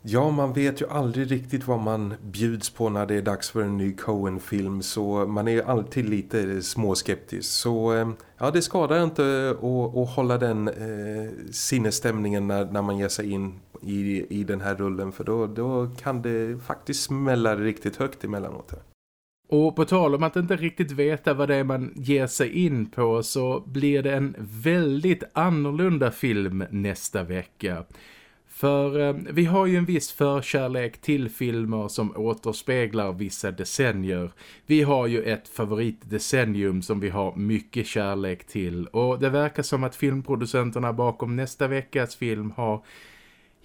Ja, man vet ju aldrig riktigt vad man bjuds på när det är dags för en ny Coen-film så man är ju alltid lite småskeptisk. Så eh, ja, det skadar inte att, att hålla den eh, sinnesstämningen när, när man ger sig in i, i den här rullen för då, då kan det faktiskt smälla riktigt högt emellanåt. Och på tal om att inte riktigt veta vad det är man ger sig in på så blir det en väldigt annorlunda film nästa vecka. För eh, vi har ju en viss förkärlek till filmer som återspeglar vissa decennier. Vi har ju ett favoritdecennium som vi har mycket kärlek till. Och det verkar som att filmproducenterna bakom nästa veckas film har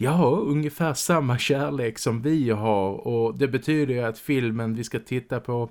ja, ungefär samma kärlek som vi har. Och det betyder ju att filmen vi ska titta på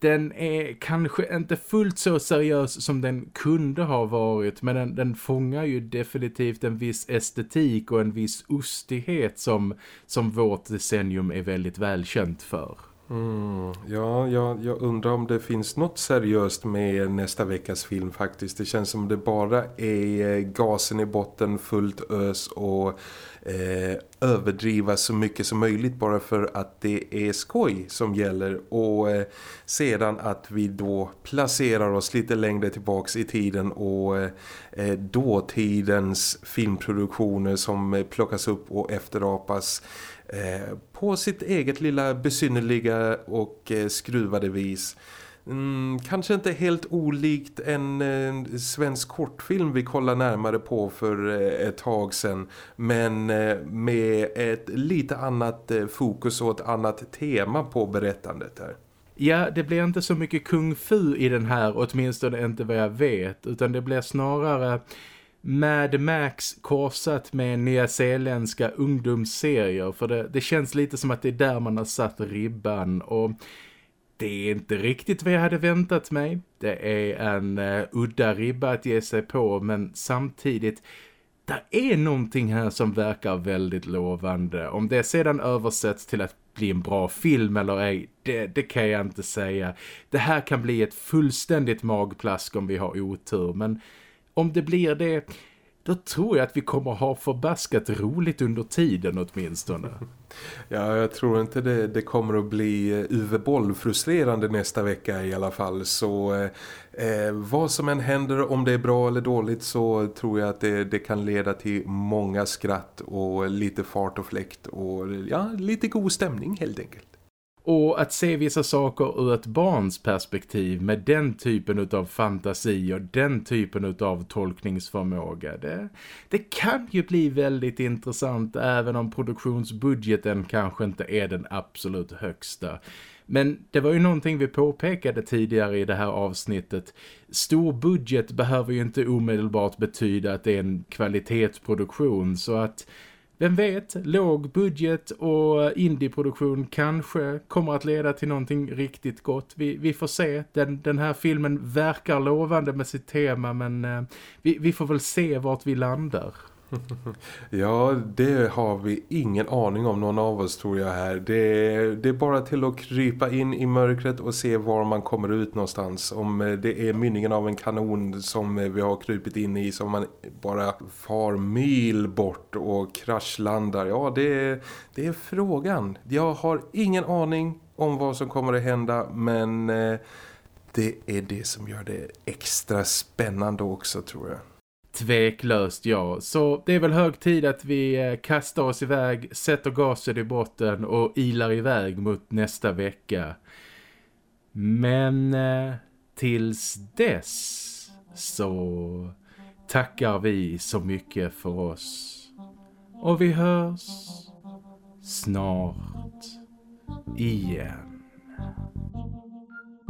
den är kanske inte fullt så seriös som den kunde ha varit men den, den fångar ju definitivt en viss estetik och en viss ostighet som, som vårt decennium är väldigt välkänt för. Mm, ja, ja, jag undrar om det finns något seriöst med nästa veckas film faktiskt. Det känns som det bara är gasen i botten, fullt ös och eh, överdriva så mycket som möjligt bara för att det är skoj som gäller. Och eh, sedan att vi då placerar oss lite längre tillbaks i tiden och eh, eh dåtidens filmproduktioner som eh, plockas upp och efterapas Eh, på sitt eget lilla besynnerliga och eh, skruvade vis. Mm, kanske inte helt olikt en, en eh, svensk kortfilm vi kollar närmare på för eh, ett tag sedan. Men eh, med ett lite annat eh, fokus och ett annat tema på berättandet här. Ja, det blir inte så mycket kung fu i den här, åtminstone inte vad jag vet. Utan det blir snarare Mad Max korsat med nyzeeländska ungdomsserier för det, det känns lite som att det är där man har satt ribban och det är inte riktigt vad jag hade väntat mig. Det är en uh, udda ribba att ge sig på men samtidigt det är någonting här som verkar väldigt lovande. Om det sedan översätts till att bli en bra film eller ej, det, det kan jag inte säga. Det här kan bli ett fullständigt magplask om vi har otur men om det blir det, då tror jag att vi kommer ha förbaskat roligt under tiden åtminstone. Ja, jag tror inte det, det kommer att bli eh, Uwe Boll frustrerande nästa vecka i alla fall. Så eh, eh, vad som än händer, om det är bra eller dåligt så tror jag att det, det kan leda till många skratt och lite fart och fläkt och ja, lite god stämning helt enkelt. Och att se vissa saker ur ett barns perspektiv med den typen av fantasi och den typen av tolkningsförmåga, det, det kan ju bli väldigt intressant även om produktionsbudgeten kanske inte är den absolut högsta. Men det var ju någonting vi påpekade tidigare i det här avsnittet. Stor budget behöver ju inte omedelbart betyda att det är en kvalitetsproduktion så att vem vet, låg budget och indieproduktion kanske kommer att leda till någonting riktigt gott. Vi, vi får se. Den, den här filmen verkar lovande med sitt tema men eh, vi, vi får väl se vart vi landar. Ja, det har vi ingen aning om någon av oss tror jag här. Det, det är bara till att krypa in i mörkret och se var man kommer ut någonstans. Om eh, det är mynningen av en kanon som eh, vi har krypit in i som man bara far mil bort och kraschlandar. Ja, det, det är frågan. Jag har ingen aning om vad som kommer att hända men eh, det är det som gör det extra spännande också tror jag. Tveklöst ja. Så det är väl hög tid att vi eh, kastar oss iväg, sätter gasen i botten och ilar iväg mot nästa vecka. Men eh, tills dess så tackar vi så mycket för oss. Och vi hörs snart igen.